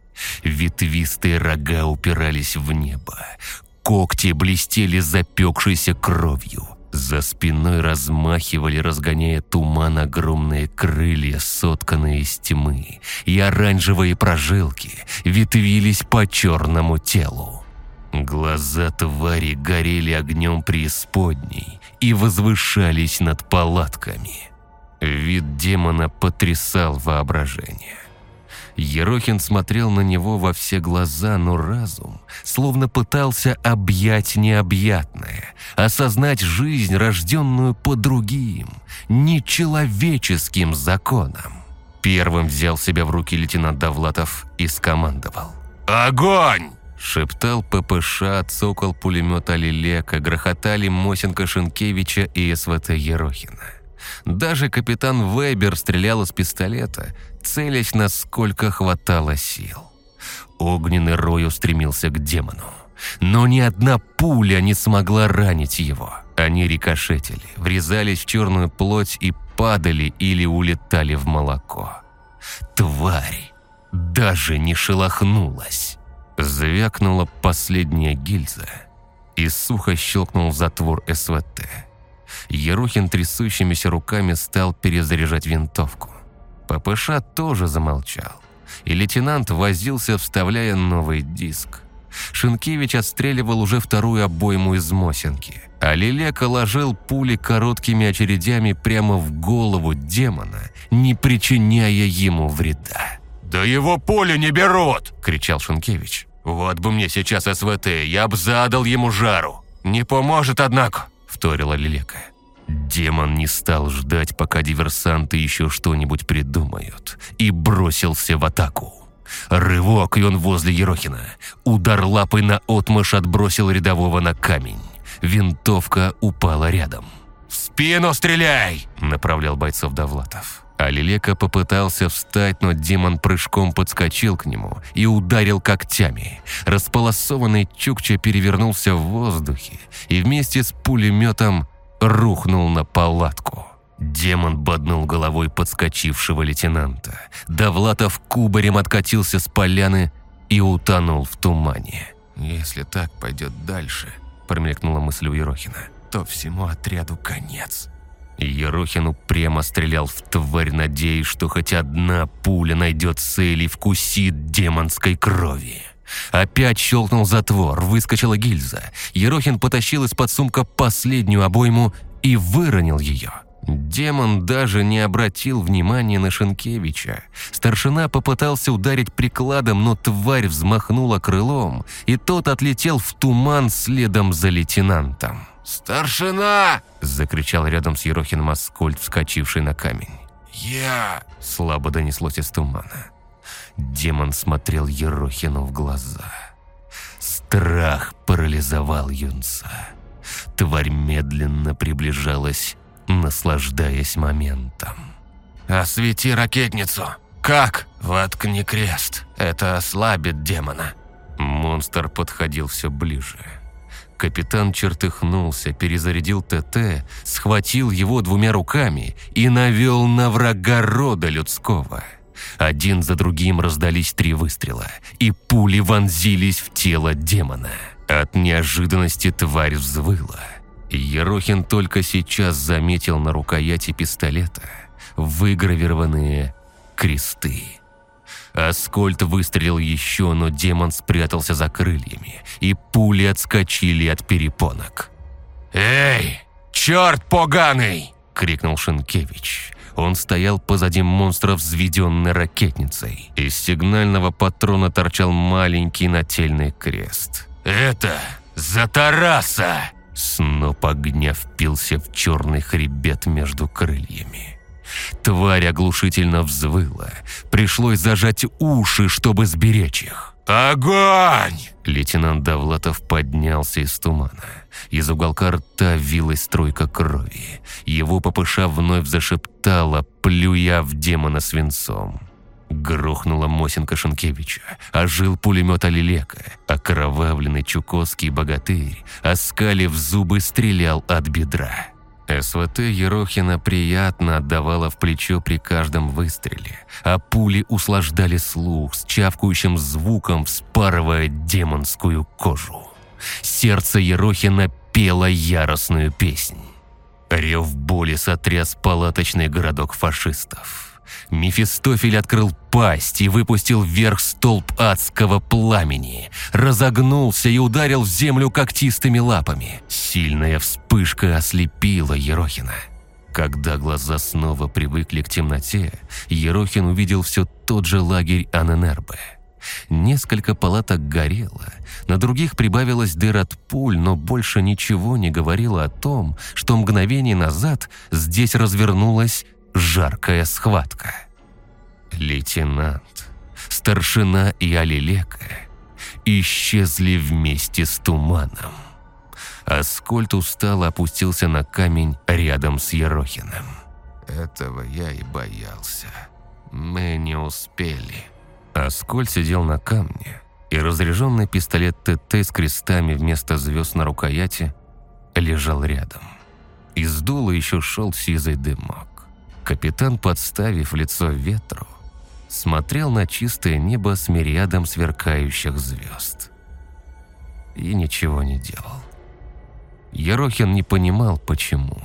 Ветвистые рога упирались в небо, Когти блестели запекшейся кровью. За спиной размахивали, разгоняя туман, огромные крылья, сотканные из тьмы, и оранжевые прожилки ветвились по черному телу. Глаза твари горели огнем преисподней и возвышались над палатками. Вид демона потрясал воображение. Ерохин смотрел на него во все глаза, но разум словно пытался объять необъятное, осознать жизнь, рожденную по другим, нечеловеческим законам. Первым взял себя в руки лейтенант Довлатов и скомандовал. «Огонь!» Шептал ППШ, цокал пулемет Алилека, грохотали Мосинка Шенкевича и СВТ Ерохина. Даже капитан Вебер стрелял из пистолета, целясь, насколько хватало сил. Огненный рой устремился к демону. Но ни одна пуля не смогла ранить его. Они рикошетили, врезались в черную плоть и падали или улетали в молоко. Тварь даже не шелохнулась. Звякнула последняя гильза, и сухо щелкнул затвор СВТ. Ерохин трясущимися руками стал перезаряжать винтовку. ППШ тоже замолчал, и лейтенант возился, вставляя новый диск. Шинкевич отстреливал уже вторую обойму из Мосинки, а Лилека ложил пули короткими очередями прямо в голову демона, не причиняя ему вреда. «Да его пули не берут!» – кричал Шункевич. «Вот бы мне сейчас СВТ, я б задал ему жару!» «Не поможет, однако!» – вторила Лилека. Демон не стал ждать, пока диверсанты еще что-нибудь придумают, и бросился в атаку. Рывок, и он возле Ерохина. Удар лапой на отмышь отбросил рядового на камень. Винтовка упала рядом. «В спину стреляй!» – направлял бойцов Довлатов. Алилека попытался встать, но демон прыжком подскочил к нему и ударил когтями. Располосованный Чукча перевернулся в воздухе и вместе с пулеметом рухнул на палатку. Демон боднул головой подскочившего лейтенанта. Довлатов кубарем откатился с поляны и утонул в тумане. «Если так пойдет дальше», – промелькнула мысль у Ерохина, – «то всему отряду конец». Ерохин упрямо стрелял в тварь, надеясь, что хоть одна пуля найдет цель и вкусит демонской крови. Опять щелкнул затвор, выскочила гильза. Ерохин потащил из-под сумка последнюю обойму и выронил ее. Демон даже не обратил внимания на Шенкевича. Старшина попытался ударить прикладом, но тварь взмахнула крылом, и тот отлетел в туман следом за лейтенантом. «Старшина!» – закричал рядом с Ерохиным Аскольд, вскочивший на камень. «Я...» – слабо донеслось из тумана. Демон смотрел Ерохину в глаза. Страх парализовал юнца. Тварь медленно приближалась, наслаждаясь моментом. «Освети ракетницу!» «Как?» «Воткни крест. Это ослабит демона». Монстр подходил все ближе. Капитан чертыхнулся, перезарядил ТТ, схватил его двумя руками и навел на врага рода людского – один за другим раздались три выстрела, и пули вонзились в тело демона. От неожиданности тварь взвыла. Ерохин только сейчас заметил на рукояти пистолета выгравированные кресты. Аскольд выстрелил еще, но демон спрятался за крыльями, и пули отскочили от перепонок. «Эй, черт поганый!» — крикнул Шенкевич. Он стоял позади монстра, взведенной ракетницей. Из сигнального патрона торчал маленький нательный крест. «Это за Тараса!» Сноп огня впился в черный хребет между крыльями. Тварь оглушительно взвыла. Пришлось зажать уши, чтобы сберечь их. «Огонь!» Лейтенант Давлатов поднялся из тумана. Из уголка рта вилась струйка крови. Его ППШ вновь зашептала, плюя в демона свинцом. Грохнула Мосинка Шенкевича, ожил пулемет Алилека. Окровавленный чукотский богатырь, оскалив зубы, стрелял от бедра. СВТ Ерохина приятно отдавала в плечо при каждом выстреле, а пули услаждали слух с чавкающим звуком, вспарывая демонскую кожу. Сердце Ерохина пело яростную песнь. Рев боли сотряс палаточный городок фашистов. Мефистофель открыл пасть и выпустил вверх столб адского пламени, разогнулся и ударил в землю когтистыми лапами. Сильная вспышка ослепила Ерохина. Когда глаза снова привыкли к темноте, Ерохин увидел все тот же лагерь Аненербе. Несколько палаток горело, на других прибавилось дыр от пуль, но больше ничего не говорило о том, что мгновение назад здесь развернулась жаркая схватка. Лейтенант, старшина и Алилека исчезли вместе с туманом. Аскольд устало опустился на камень рядом с Ерохиным. «Этого я и боялся. Мы не успели». Аскольд сидел на камне, и разряженный пистолет ТТ с крестами вместо звезд на рукояти лежал рядом. Из дула еще шел сизый дымок. Капитан, подставив лицо ветру, смотрел на чистое небо с мириадом сверкающих звезд. И ничего не делал. Ерохин не понимал, почему.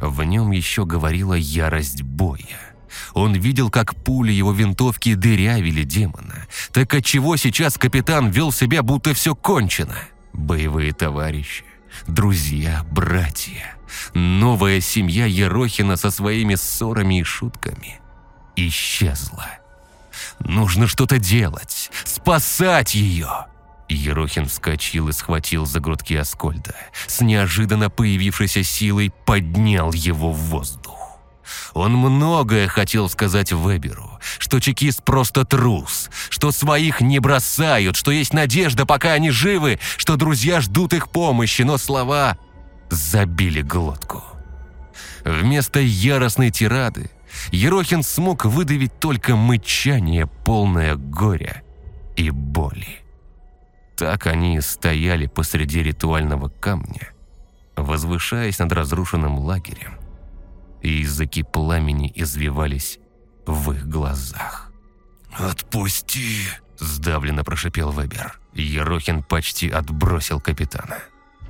В нем еще говорила ярость боя. Он видел, как пули его винтовки дырявили демона. Так отчего сейчас капитан вел себя, будто все кончено? Боевые товарищи, друзья, братья. Новая семья Ерохина со своими ссорами и шутками исчезла. Нужно что-то делать, спасать ее. Ерохин вскочил и схватил за грудки Аскольда. С неожиданно появившейся силой поднял его в воздух. Он многое хотел сказать Веберу, что чекист просто трус, что своих не бросают, что есть надежда, пока они живы, что друзья ждут их помощи, но слова забили глотку. Вместо яростной тирады Ерохин смог выдавить только мычание, полное горя и боли. Так они и стояли посреди ритуального камня, возвышаясь над разрушенным лагерем, и языки пламени извивались в их глазах. «Отпусти!» – сдавленно прошипел Вебер. Ерохин почти отбросил капитана.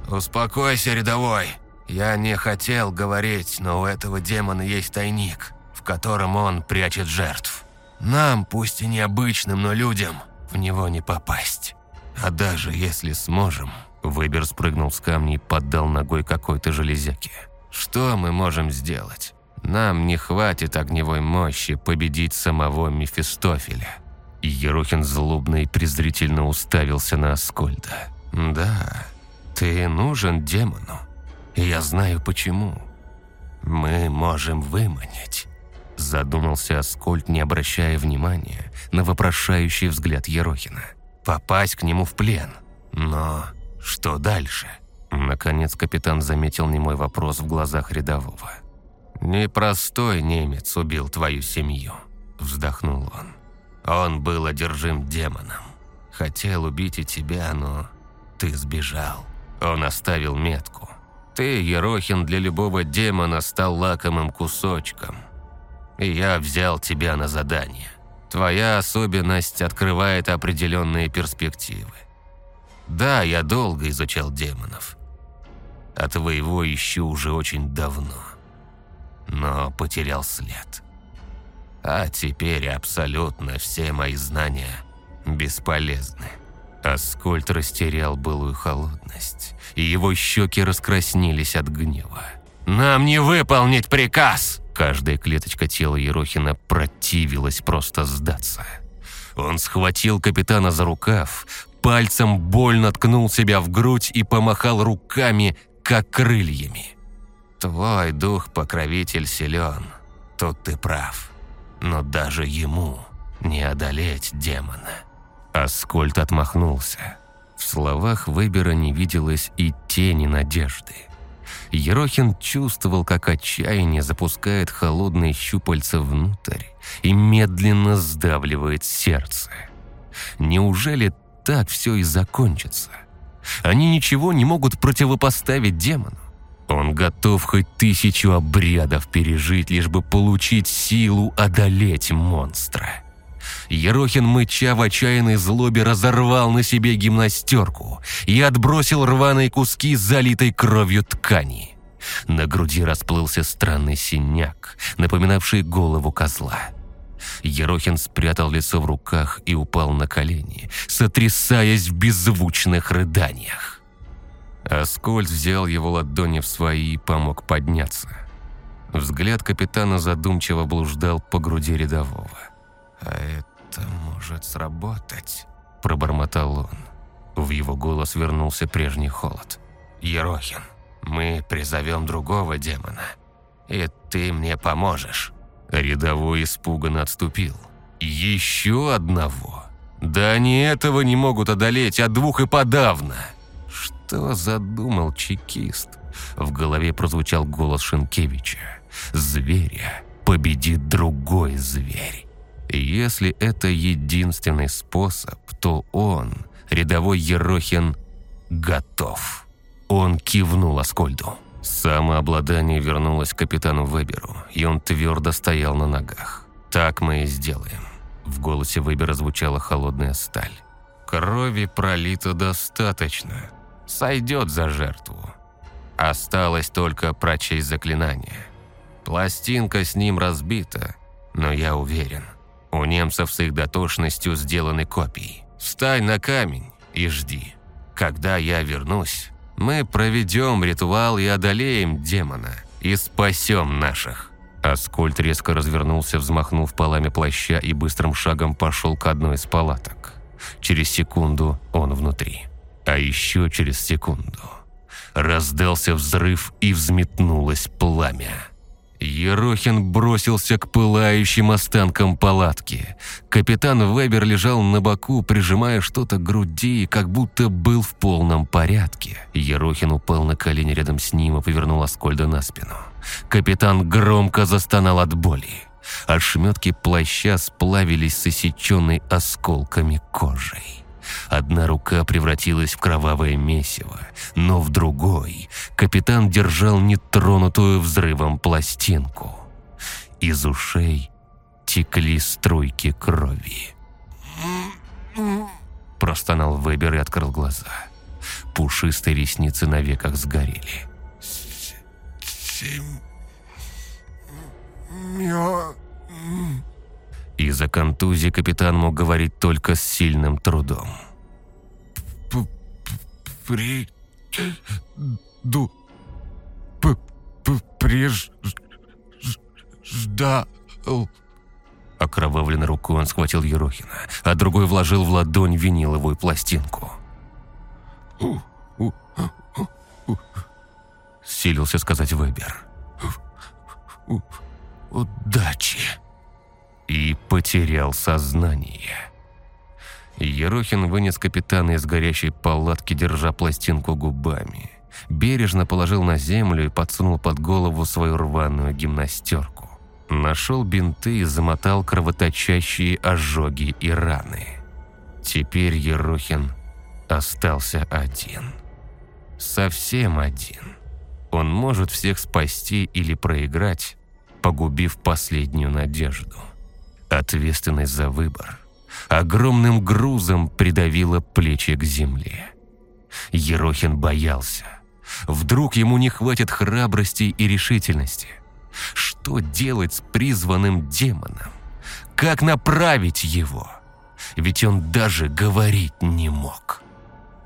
«Успокойся, рядовой. Я не хотел говорить, но у этого демона есть тайник, в котором он прячет жертв. Нам, пусть и необычным, но людям, в него не попасть. А даже если сможем...» Выбер спрыгнул с камней и поддал ногой какой-то железяке. «Что мы можем сделать? Нам не хватит огневой мощи победить самого Мефистофеля». Ерохин злобно и презрительно уставился на Аскольда. «Да, ты нужен демону. Я знаю почему. Мы можем выманить». Задумался Аскольд, не обращая внимания на вопрошающий взгляд Ерохина. «Попасть к нему в плен. Но что дальше?» Наконец капитан заметил немой вопрос в глазах рядового. «Непростой немец убил твою семью», – вздохнул он. «Он был одержим демоном. Хотел убить и тебя, но ты сбежал. Он оставил метку. Ты, Ерохин, для любого демона стал лакомым кусочком. И я взял тебя на задание. Твоя особенность открывает определенные перспективы. Да, я долго изучал демонов. А твоего ищу уже очень давно. Но потерял след. А теперь абсолютно все мои знания бесполезны. Аскольд растерял былую холодность, и его щеки раскраснелись от гнева. «Нам не выполнить приказ!» Каждая клеточка тела Ерохина противилась просто сдаться. Он схватил капитана за рукав, пальцем больно ткнул себя в грудь и помахал руками, как крыльями. «Твой дух-покровитель силен, тут ты прав, но даже ему не одолеть демона». Аскольд отмахнулся. В словах Вебера не виделось и тени надежды. Ерохин чувствовал, как отчаяние запускает холодные щупальца внутрь и медленно сдавливает сердце. Неужели так все и закончится? Они ничего не могут противопоставить демону. Он готов хоть тысячу обрядов пережить, лишь бы получить силу одолеть монстра. Ерохин, мыча в отчаянной злобе, разорвал на себе гимнастерку и отбросил рваные куски залитой кровью ткани. На груди расплылся странный синяк, напоминавший голову козла. Ерохин спрятал лицо в руках и упал на колени, сотрясаясь в беззвучных рыданиях. Аскольд взял его ладони в свои и помог подняться. Взгляд капитана задумчиво блуждал по груди рядового. «А это может сработать», – пробормотал он. В его голос вернулся прежний холод. «Ерохин, мы призовем другого демона, и ты мне поможешь». Рядовой испуганно отступил. «Еще одного? Да они этого не могут одолеть, а двух и подавно!» Что задумал чекист? В голове прозвучал голос Шенкевича. «Зверя победит другой зверь». Если это единственный способ, то он, рядовой Ерохин, готов. Он кивнул Аскольду. Самообладание вернулось к капитану Веберу, и он твердо стоял на ногах. «Так мы и сделаем». В голосе Вебера звучала холодная сталь. «Крови пролито достаточно. Сойдет за жертву. Осталось только прочесть заклинание. Пластинка с ним разбита, но я уверен, у немцев с их дотошностью сделаны копии. Встань на камень и жди. Когда я вернусь, мы проведем ритуал и одолеем демона. И спасем наших». Аскольд резко развернулся, взмахнув полами плаща и быстрым шагом пошел к одной из палаток. Через секунду он внутри. А еще через секунду раздался взрыв и взметнулось пламя. Ерохин бросился к пылающим останкам палатки. Капитан Вебер лежал на боку, прижимая что-то к груди, как будто был в полном порядке. Ерохин упал на колени рядом с ним и повернул Аскольда на спину. Капитан громко застонал от боли. Ошметки плаща сплавились с осеченной осколками кожей. Одна рука превратилась в кровавое месиво, но в другой капитан держал нетронутую взрывом пластинку. Из ушей текли струйки крови. Простонал Вебер и открыл глаза. Пушистые ресницы на веках сгорели. «Семь... Из-за контузии капитан мог говорить только с сильным трудом. «При... ду... п... п... преждал...» Окровавленной рукой он схватил Ерохина, а другой вложил в ладонь виниловую пластинку. Силился сказать Вебер. «Удачи!» И потерял сознание. Ерохин вынес капитана из горящей палатки, держа пластинку губами. Бережно положил на землю и подсунул под голову свою рваную гимнастерку. Нашел бинты и замотал кровоточащие ожоги и раны. Теперь Ерохин остался один. Совсем один. Он может всех спасти или проиграть, погубив последнюю надежду. Ответственность за выбор огромным грузом придавила плечи к земле. Ерохин боялся. Вдруг ему не хватит храбрости и решительности. Что делать с призванным демоном? Как направить его? Ведь он даже говорить не мог.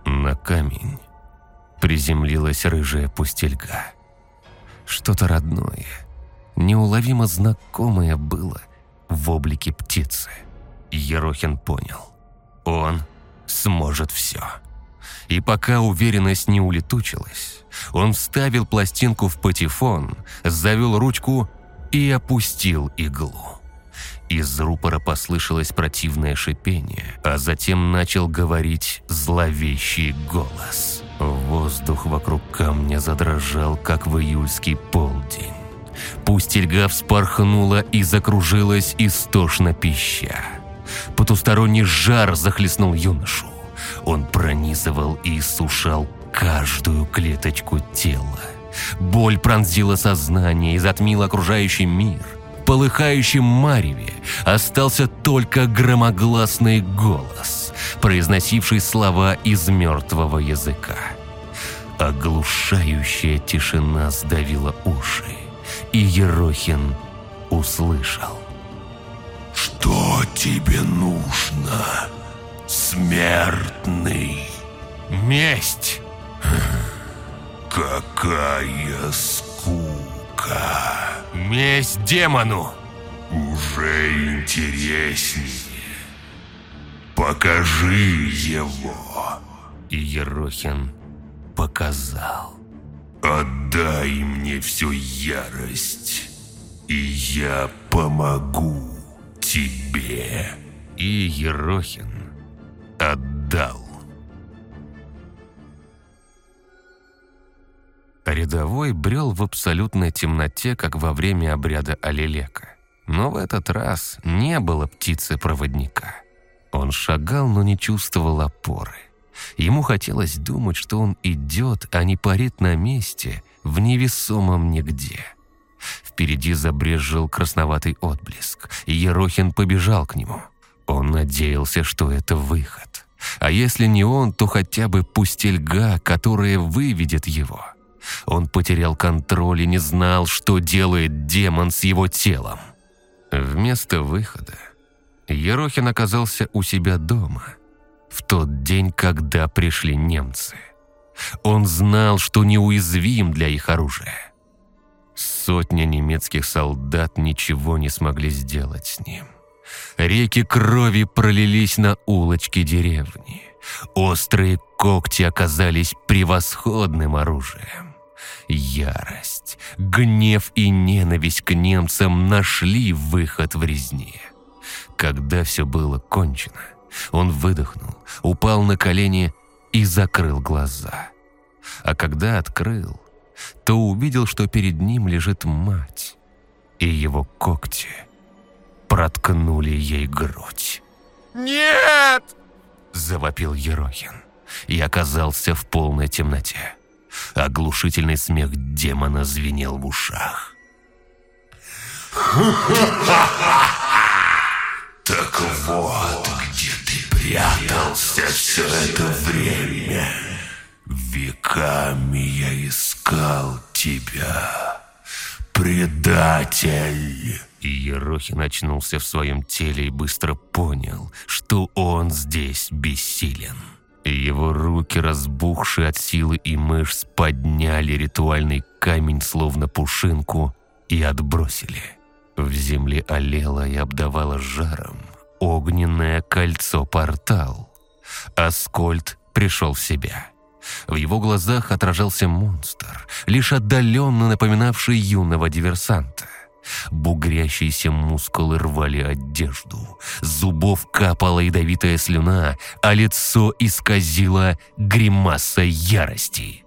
На камень приземлилась рыжая пустельга. Что-то родное, неуловимо знакомое было в облике птицы. Ерохин понял. Он сможет все. И пока уверенность не улетучилась, он вставил пластинку в патефон, завел ручку и опустил иглу. Из рупора послышалось противное шипение, а затем начал говорить зловещий голос. Воздух вокруг камня задрожал, как в июльский полдень. Пустельга вспорхнула и закружилась истошно пища. Потусторонний жар захлестнул юношу. Он пронизывал и сушал каждую клеточку тела. Боль пронзила сознание и затмила окружающий мир. В полыхающем мареве остался только громогласный голос, произносивший слова из мертвого языка. Оглушающая тишина сдавила уши, и Ерохин услышал. «Что тебе нужно, смертный?» «Месть!» «Какая скука!» «Месть демону!» «Уже интереснее. Покажи его!» И Ерохин показал. «Отдай мне всю ярость, и я помогу тебе!» И Ерохин отдал. Рядовой брел в абсолютной темноте, как во время обряда Алилека. Но в этот раз не было птицы-проводника. Он шагал, но не чувствовал опоры. Ему хотелось думать, что он идет, а не парит на месте, в невесомом нигде. Впереди забрежил красноватый отблеск, и Ерохин побежал к нему. Он надеялся, что это выход. А если не он, то хотя бы пустельга, которая выведет его. Он потерял контроль и не знал, что делает демон с его телом. Вместо выхода Ерохин оказался у себя дома в тот день, когда пришли немцы. Он знал, что неуязвим для их оружия. Сотня немецких солдат ничего не смогли сделать с ним. Реки крови пролились на улочки деревни. Острые когти оказались превосходным оружием. Ярость, гнев и ненависть к немцам нашли выход в резне. Когда все было кончено, он выдохнул, упал на колени и закрыл глаза. А когда открыл, то увидел, что перед ним лежит мать, и его когти проткнули ей грудь. «Нет!» – завопил Ерохин и оказался в полной темноте. Оглушительный смех демона звенел в ушах. «Так вот, где ты прятался все это время!» Веками я искал тебя, предатель!» И Ерохин очнулся в своем теле и быстро понял, что он здесь бессилен. Его руки, разбухшие от силы и мышц, подняли ритуальный камень, словно пушинку, и отбросили. В земле олело и обдавало жаром огненное кольцо-портал. Аскольд пришел в себя. В его глазах отражался монстр, лишь отдаленно напоминавший юного диверсанта. Бугрящиеся мускулы рвали одежду, зубов капала ядовитая слюна, а лицо исказило гримаса ярости.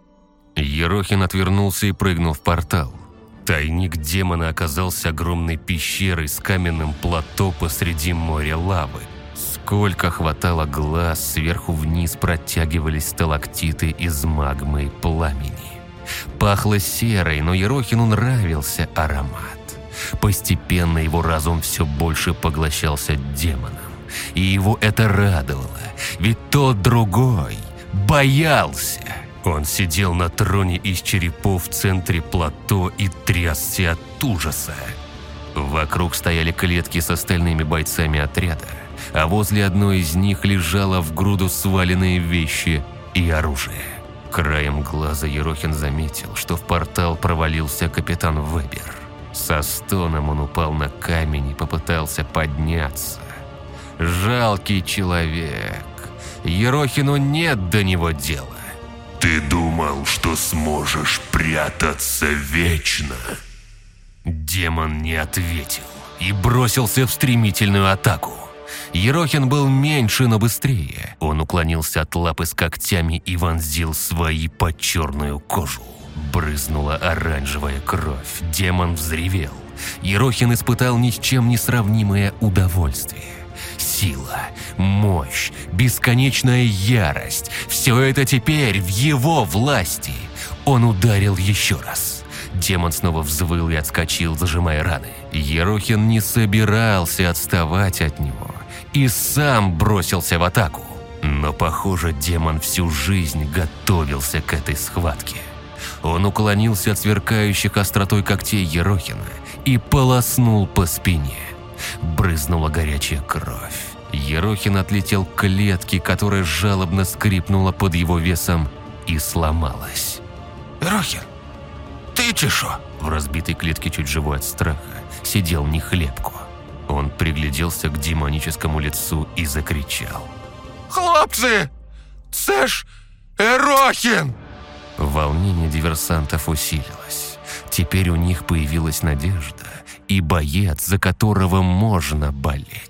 Ерохин отвернулся и прыгнул в портал. Тайник демона оказался огромной пещерой с каменным плато посреди моря лавы. Сколько хватало глаз, сверху вниз протягивались сталактиты из магмы и пламени. Пахло серой, но Ерохину нравился аромат. Постепенно его разум все больше поглощался демоном. И его это радовало, ведь тот другой боялся. Он сидел на троне из черепов в центре плато и трясся от ужаса. Вокруг стояли клетки с остальными бойцами отряда а возле одной из них лежало в груду сваленные вещи и оружие. Краем глаза Ерохин заметил, что в портал провалился капитан Вебер. Со стоном он упал на камень и попытался подняться. Жалкий человек. Ерохину нет до него дела. «Ты думал, что сможешь прятаться вечно?» Демон не ответил и бросился в стремительную атаку. Ерохин был меньше, но быстрее. Он уклонился от лапы с когтями и вонзил свои под черную кожу. Брызнула оранжевая кровь. Демон взревел. Ерохин испытал ни с чем не сравнимое удовольствие. Сила, мощь, бесконечная ярость – все это теперь в его власти. Он ударил еще раз. Демон снова взвыл и отскочил, зажимая раны. Ерохин не собирался отставать от него и сам бросился в атаку. Но, похоже, демон всю жизнь готовился к этой схватке. Он уклонился от сверкающих остротой когтей Ерохина и полоснул по спине. Брызнула горячая кровь. Ерохин отлетел к клетке, которая жалобно скрипнула под его весом и сломалась. «Ерохин, ты чешо?» В разбитой клетке чуть живой от страха сидел Нехлебко. Он пригляделся к демоническому лицу и закричал. «Хлопцы! Це ж Ерохин!» Волнение диверсантов усилилось. Теперь у них появилась надежда и боец, за которого можно болеть.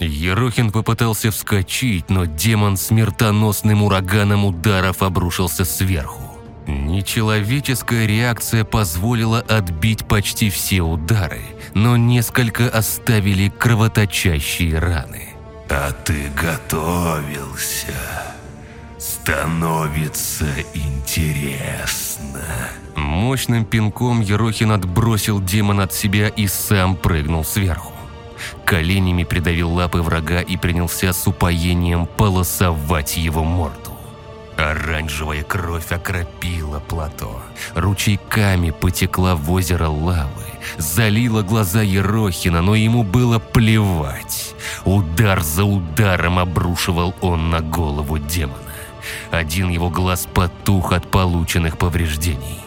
Ерохин попытался вскочить, но демон смертоносным ураганом ударов обрушился сверху. Нечеловеческая реакция позволила отбить почти все удары, но несколько оставили кровоточащие раны. «А ты готовился. Становится интересно». Мощным пинком Ерохин отбросил демон от себя и сам прыгнул сверху. Коленями придавил лапы врага и принялся с упоением полосовать его морду. Оранжевая кровь окропила плато. Ручейками потекла в озеро лавы. Залила глаза Ерохина, но ему было плевать. Удар за ударом обрушивал он на голову демона. Один его глаз потух от полученных повреждений.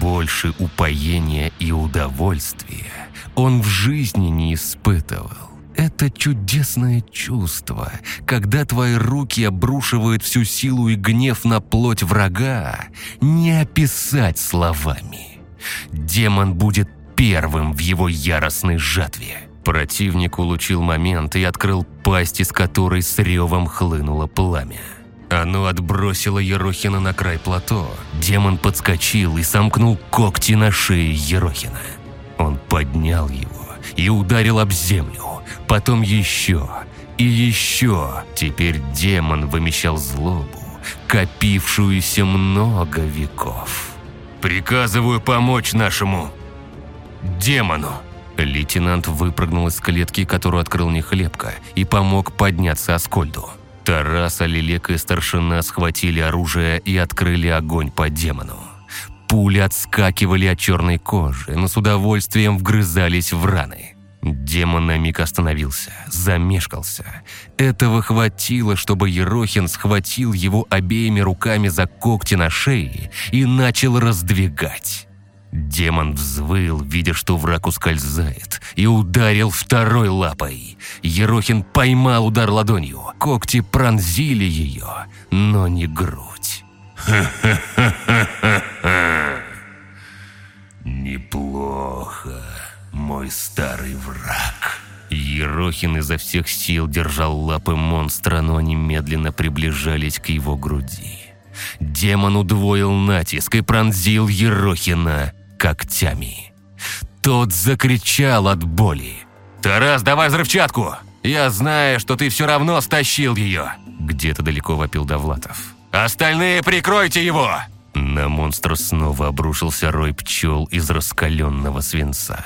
Больше упоения и удовольствия он в жизни не испытывал. Это чудесное чувство, когда твои руки обрушивают всю силу и гнев на плоть врага, не описать словами. Демон будет первым в его яростной жатве. Противник улучил момент и открыл пасть, из которой с ревом хлынуло пламя. Оно отбросило Ерохина на край плато. Демон подскочил и сомкнул когти на шее Ерохина. Он поднял его и ударил об землю потом еще и еще. Теперь демон вымещал злобу, копившуюся много веков. «Приказываю помочь нашему демону!» Лейтенант выпрыгнул из клетки, которую открыл Нехлебко, и помог подняться Аскольду. Тарас, Алилек и старшина схватили оружие и открыли огонь по демону. Пули отскакивали от черной кожи, но с удовольствием вгрызались в раны. Демон на миг остановился, замешкался. Этого хватило, чтобы Ерохин схватил его обеими руками за когти на шее и начал раздвигать. Демон взвыл, видя, что враг ускользает, и ударил второй лапой. Ерохин поймал удар ладонью. Когти пронзили ее, но не грудь. Неплохо, мой старый враг. Ерохин изо всех сил держал лапы монстра, но они медленно приближались к его груди. Демон удвоил натиск и пронзил Ерохина когтями. Тот закричал от боли. «Тарас, давай взрывчатку! Я знаю, что ты все равно стащил ее!» Где-то далеко вопил Довлатов. «Остальные прикройте его!» На монстра снова обрушился рой пчел из раскаленного свинца.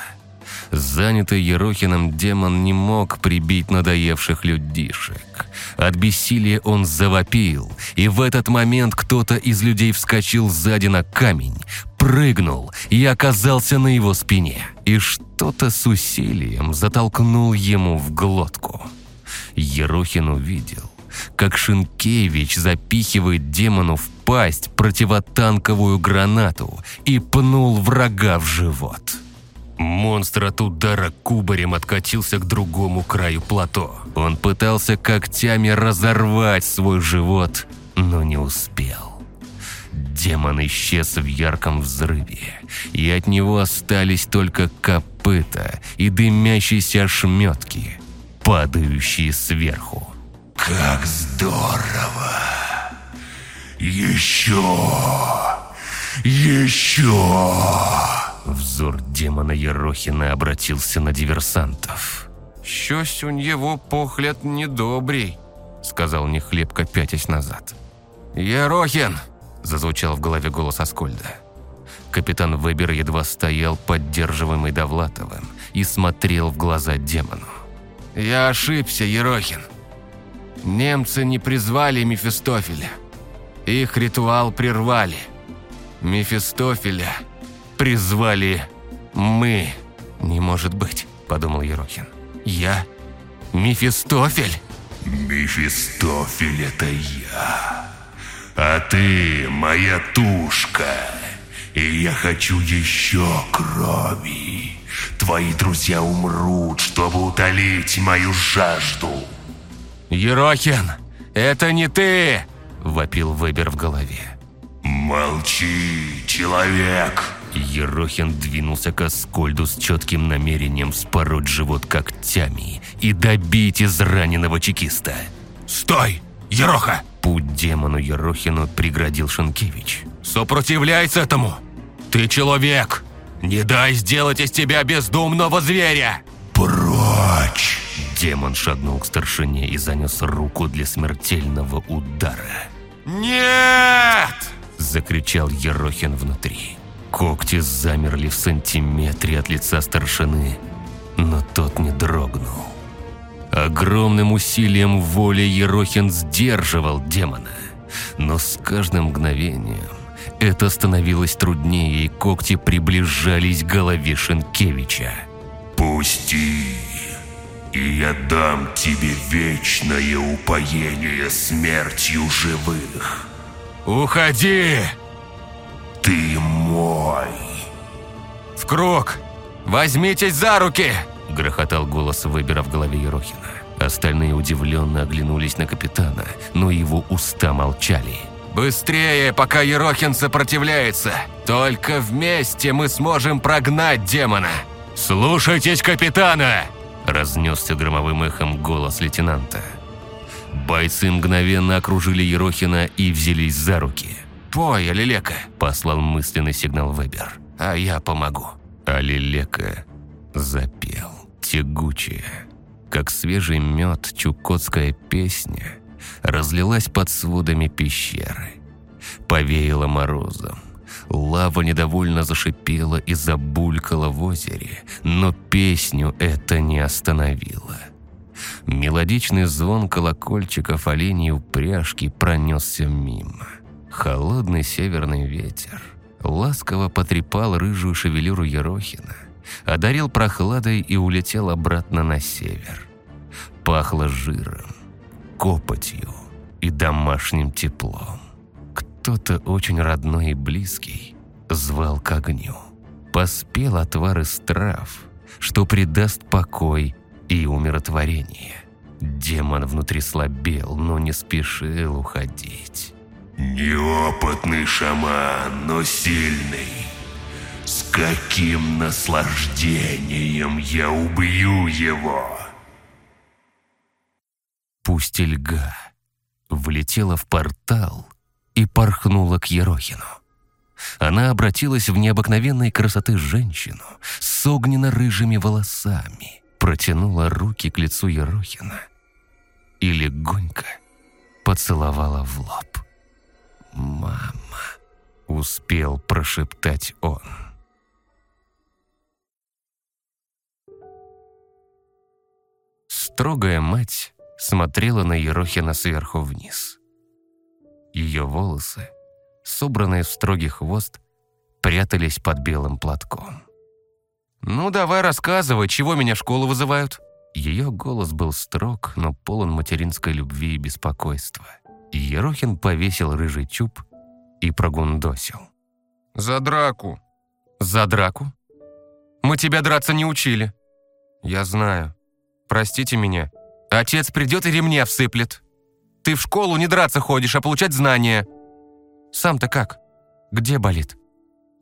Занятый Ерохиным демон не мог прибить надоевших людишек. От бессилия он завопил, и в этот момент кто-то из людей вскочил сзади на камень, прыгнул и оказался на его спине. И что-то с усилием затолкнул ему в глотку. Ерохин увидел, как Шинкевич запихивает демону в пасть противотанковую гранату и пнул врага в живот. Монстр от удара кубарем откатился к другому краю плато. Он пытался когтями разорвать свой живот, но не успел. Демон исчез в ярком взрыве, и от него остались только копыта и дымящиеся ошметки, падающие сверху. «Как здорово! Еще! Еще!» Взор демона Ерохина обратился на диверсантов. «Щось у него погляд недобрий», — сказал Нехлебко, пятясь назад. «Ерохин!» — зазвучал в голове голос Аскольда. Капитан Вебер едва стоял, поддерживаемый Довлатовым, и смотрел в глаза демону. «Я ошибся, Ерохин. Немцы не призвали Мефистофеля. Их ритуал прервали. Мефистофеля призвали мы. Не может быть, подумал Ерохин. Я Мефистофель? Мефистофель это я. А ты моя тушка. И я хочу еще крови. Твои друзья умрут, чтобы утолить мою жажду. Ерохин, это не ты! Вопил Вебер в голове. Молчи, человек! Ерохин двинулся к Аскольду с четким намерением спороть живот когтями и добить израненного чекиста. «Стой, Ероха!» Путь демону Ерохину преградил Шенкевич. «Сопротивляйся этому! Ты человек! Не дай сделать из тебя бездумного зверя!» «Прочь!» Демон шагнул к старшине и занес руку для смертельного удара. «Нет!» – закричал Ерохин внутри. Когти замерли в сантиметре от лица старшины, но тот не дрогнул. Огромным усилием воли Ерохин сдерживал демона, но с каждым мгновением это становилось труднее, и когти приближались к голове Шенкевича. «Пусти, и я дам тебе вечное упоение смертью живых». «Уходи!» «Ты мой!» «В круг! Возьмитесь за руки!» – грохотал голос Выбера в голове Ерохина. Остальные удивленно оглянулись на капитана, но его уста молчали. «Быстрее, пока Ерохин сопротивляется! Только вместе мы сможем прогнать демона!» «Слушайтесь капитана!» – разнесся громовым эхом голос лейтенанта. Бойцы мгновенно окружили Ерохина и взялись за руки. «Пой, Алилека!» – послал мысленный сигнал Вебер. «А я помогу». Алилека запел. Тягучая, как свежий мед, чукотская песня разлилась под сводами пещеры. Повеяло морозом. Лава недовольно зашипела и забулькала в озере, но песню это не остановило. Мелодичный звон колокольчиков оленей упряжки пронесся мимо. Холодный северный ветер ласково потрепал рыжую шевелюру Ерохина, одарил прохладой и улетел обратно на север. Пахло жиром, копотью и домашним теплом. Кто-то очень родной и близкий звал к огню. Поспел отвар из трав, что придаст покой и умиротворение. Демон внутри слабел, но не спешил уходить. Неопытный шаман, но сильный. С каким наслаждением я убью его? Пустельга влетела в портал и порхнула к Ерохину. Она обратилась в необыкновенной красоты женщину с огненно-рыжими волосами, протянула руки к лицу Ерохина и легонько поцеловала в лоб. «Мама!» — успел прошептать он. Строгая мать смотрела на Ерохина сверху вниз. Ее волосы, собранные в строгий хвост, прятались под белым платком. «Ну, давай рассказывай, чего меня в школу вызывают?» Ее голос был строг, но полон материнской любви и беспокойства. Ерохин повесил рыжий чуб и прогундосил. «За драку». «За драку?» «Мы тебя драться не учили». «Я знаю. Простите меня. Отец придет и ремня всыплет. Ты в школу не драться ходишь, а получать знания». «Сам-то как? Где болит?»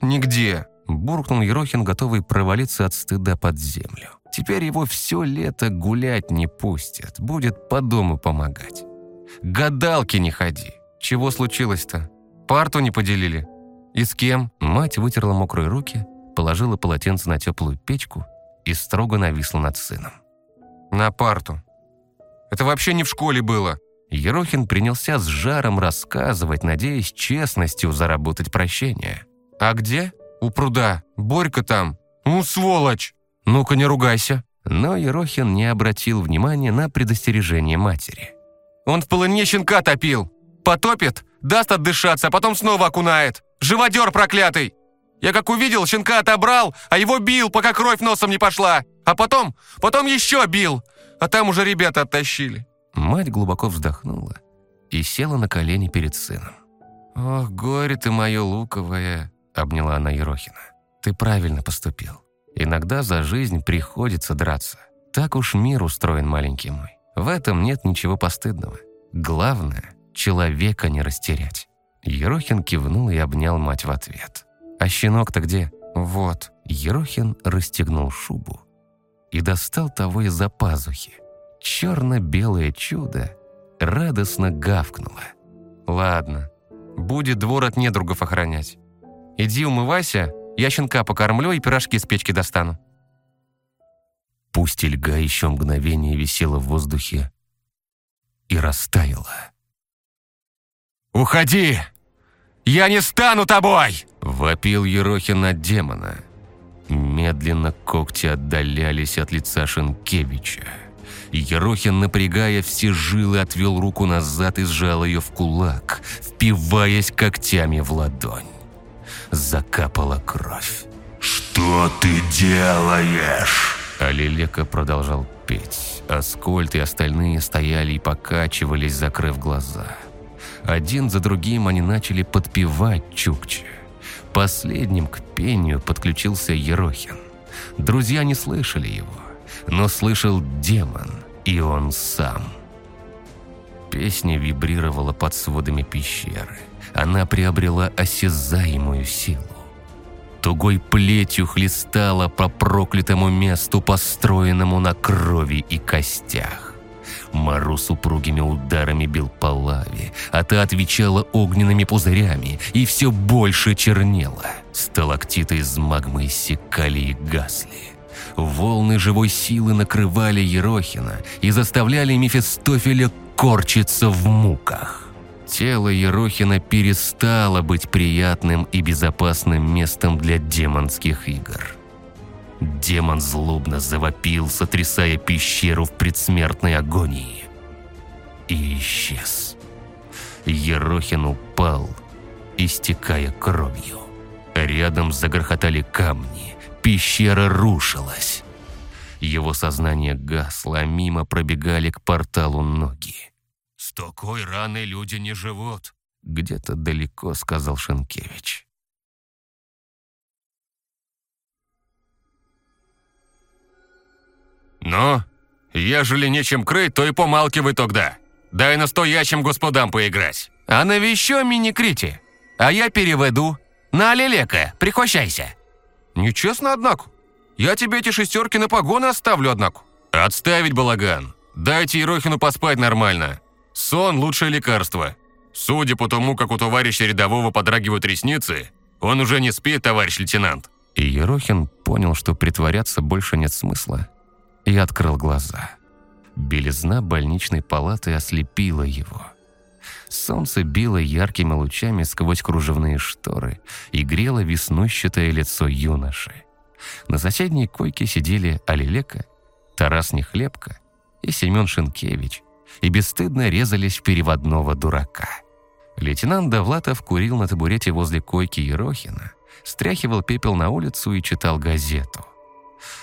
«Нигде», – буркнул Ерохин, готовый провалиться от стыда под землю. Теперь его все лето гулять не пустят, будет по дому помогать. Гадалки не ходи. Чего случилось-то? Парту не поделили? И с кем? Мать вытерла мокрые руки, положила полотенце на теплую печку и строго нависла над сыном. На парту. Это вообще не в школе было. Ерохин принялся с жаром рассказывать, надеясь честностью заработать прощение. «А где?» «У пруда. Борька там. Ну, сволочь! Ну-ка, не ругайся!» Но Ерохин не обратил внимания на предостережение матери. Он в полыне щенка топил. Потопит, даст отдышаться, а потом снова окунает. Живодер проклятый! Я как увидел, щенка отобрал, а его бил, пока кровь носом не пошла. А потом, потом еще бил. А там уже ребята оттащили. Мать глубоко вздохнула и села на колени перед сыном. «Ох, горе ты мое луковое!» — обняла она Ерохина. «Ты правильно поступил. Иногда за жизнь приходится драться. Так уж мир устроен, маленький мой. В этом нет ничего постыдного. Главное — человека не растерять». Ерохин кивнул и обнял мать в ответ. «А щенок-то где?» «Вот». Ерохин расстегнул шубу и достал того из-за пазухи. Черно-белое чудо радостно гавкнуло. «Ладно, будет двор от недругов охранять. Иди умывайся, я щенка покормлю и пирожки с печки достану». Пусть Ильга еще мгновение висела в воздухе и растаяла. «Уходи! Я не стану тобой!» — вопил Ерохин от демона. Медленно когти отдалялись от лица Шенкевича. Ерохин, напрягая все жилы, отвел руку назад и сжал ее в кулак, впиваясь когтями в ладонь. Закапала кровь. «Что ты делаешь?» А Лелека продолжал петь. Аскольд и остальные стояли и покачивались, закрыв глаза. Один за другим они начали подпевать Чукче. Последним к пению подключился Ерохин. Друзья не слышали его, но слышал демон, и он сам. Песня вибрировала под сводами пещеры. Она приобрела осязаемую силу тугой плетью хлестала по проклятому месту, построенному на крови и костях. Мару с упругими ударами бил по лаве, а та отвечала огненными пузырями и все больше чернела. Сталактиты из магмы иссякали и гасли. Волны живой силы накрывали Ерохина и заставляли Мефистофеля корчиться в муках. Тело Ерохина перестало быть приятным и безопасным местом для демонских игр. Демон злобно завопил, сотрясая пещеру в предсмертной агонии. И исчез. Ерохин упал, истекая кровью. Рядом загрохотали камни, пещера рушилась. Его сознание гасло, а мимо пробегали к порталу ноги. «С такой раной люди не живут», — где-то далеко сказал Шенкевич. «Ну, ежели нечем крыть, то и помалкивай тогда. Дай настоящим господам поиграть. А навещу мини-крити, а я переведу. На Алилека, прихвощайся». «Нечестно, однако. Я тебе эти шестерки на погоны оставлю, однако». «Отставить балаган. Дайте Ерохину поспать нормально. Сон – лучшее лекарство. Судя по тому, как у товарища рядового подрагивают ресницы, он уже не спит, товарищ лейтенант». И Ерохин понял, что притворяться больше нет смысла, и открыл глаза. Белизна больничной палаты ослепила его. Солнце било яркими лучами сквозь кружевные шторы и грело веснущатое лицо юноши. На соседней койке сидели Алилека, Тарас Нехлебко и Семен Шенкевич и бесстыдно резались в переводного дурака. Лейтенант Довлатов курил на табурете возле койки Ерохина, стряхивал пепел на улицу и читал газету.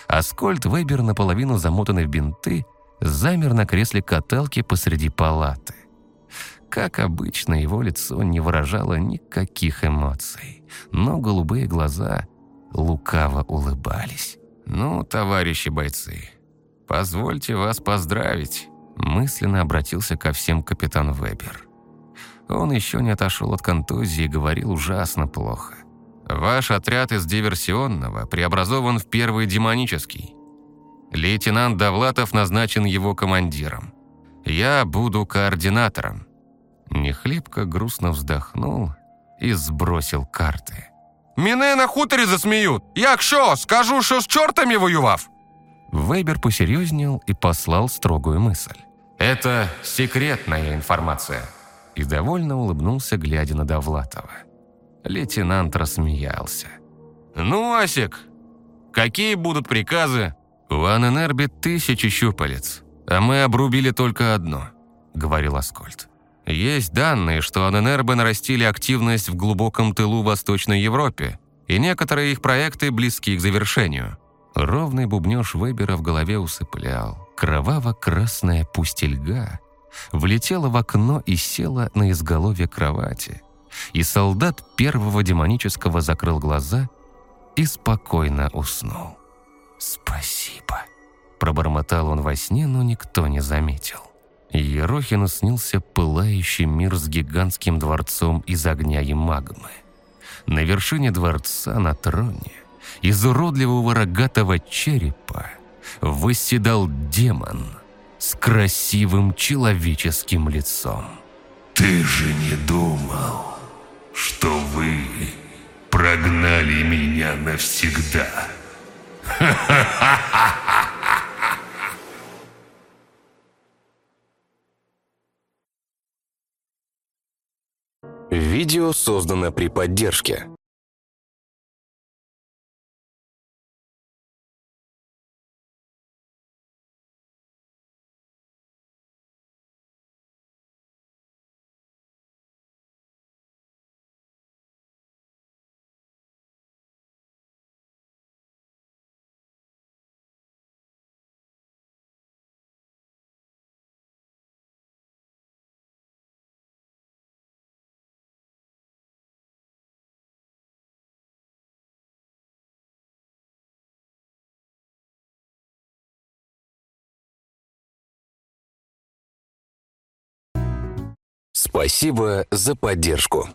Аскольд Вейбер, наполовину замотанный в бинты, замер на кресле каталки посреди палаты. Как обычно, его лицо не выражало никаких эмоций, но голубые глаза лукаво улыбались. «Ну, товарищи бойцы, позвольте вас поздравить», мысленно обратился ко всем капитан Вебер. Он еще не отошел от контузии и говорил ужасно плохо. «Ваш отряд из диверсионного преобразован в первый демонический. Лейтенант Довлатов назначен его командиром. Я буду координатором. Нехлебко грустно вздохнул и сбросил карты. «Мене на хуторі засміють! Як що, скажу, що з чортами воював?» Вейбер посерьезнел и послал строгую мысль. «Это секретная информация». И довольно улыбнулся, глядя на Довлатова. Лейтенант рассмеялся. «Ну, Асик, какие будут приказы?» «У Аненерби тысячи щупалец, а мы обрубили только одно», — говорил Аскольд. Есть данные, что АННРБ нарастили активность в глубоком тылу Восточной Европе, и некоторые их проекты близки к завершению. Ровный бубнёж Вебера в голове усыплял. Кроваво-красная пустельга влетела в окно и села на изголовье кровати. И солдат первого демонического закрыл глаза и спокойно уснул. «Спасибо», – пробормотал он во сне, но никто не заметил. Ерохину снился пылающий мир с гигантским дворцом из огня и магмы. На вершине дворца на троне из уродливого рогатого черепа восседал демон с красивым человеческим лицом. «Ты же не думал, что вы прогнали меня навсегда?» «Ха-ха-ха-ха!» Видео создано при поддержке Спасибо за поддержку.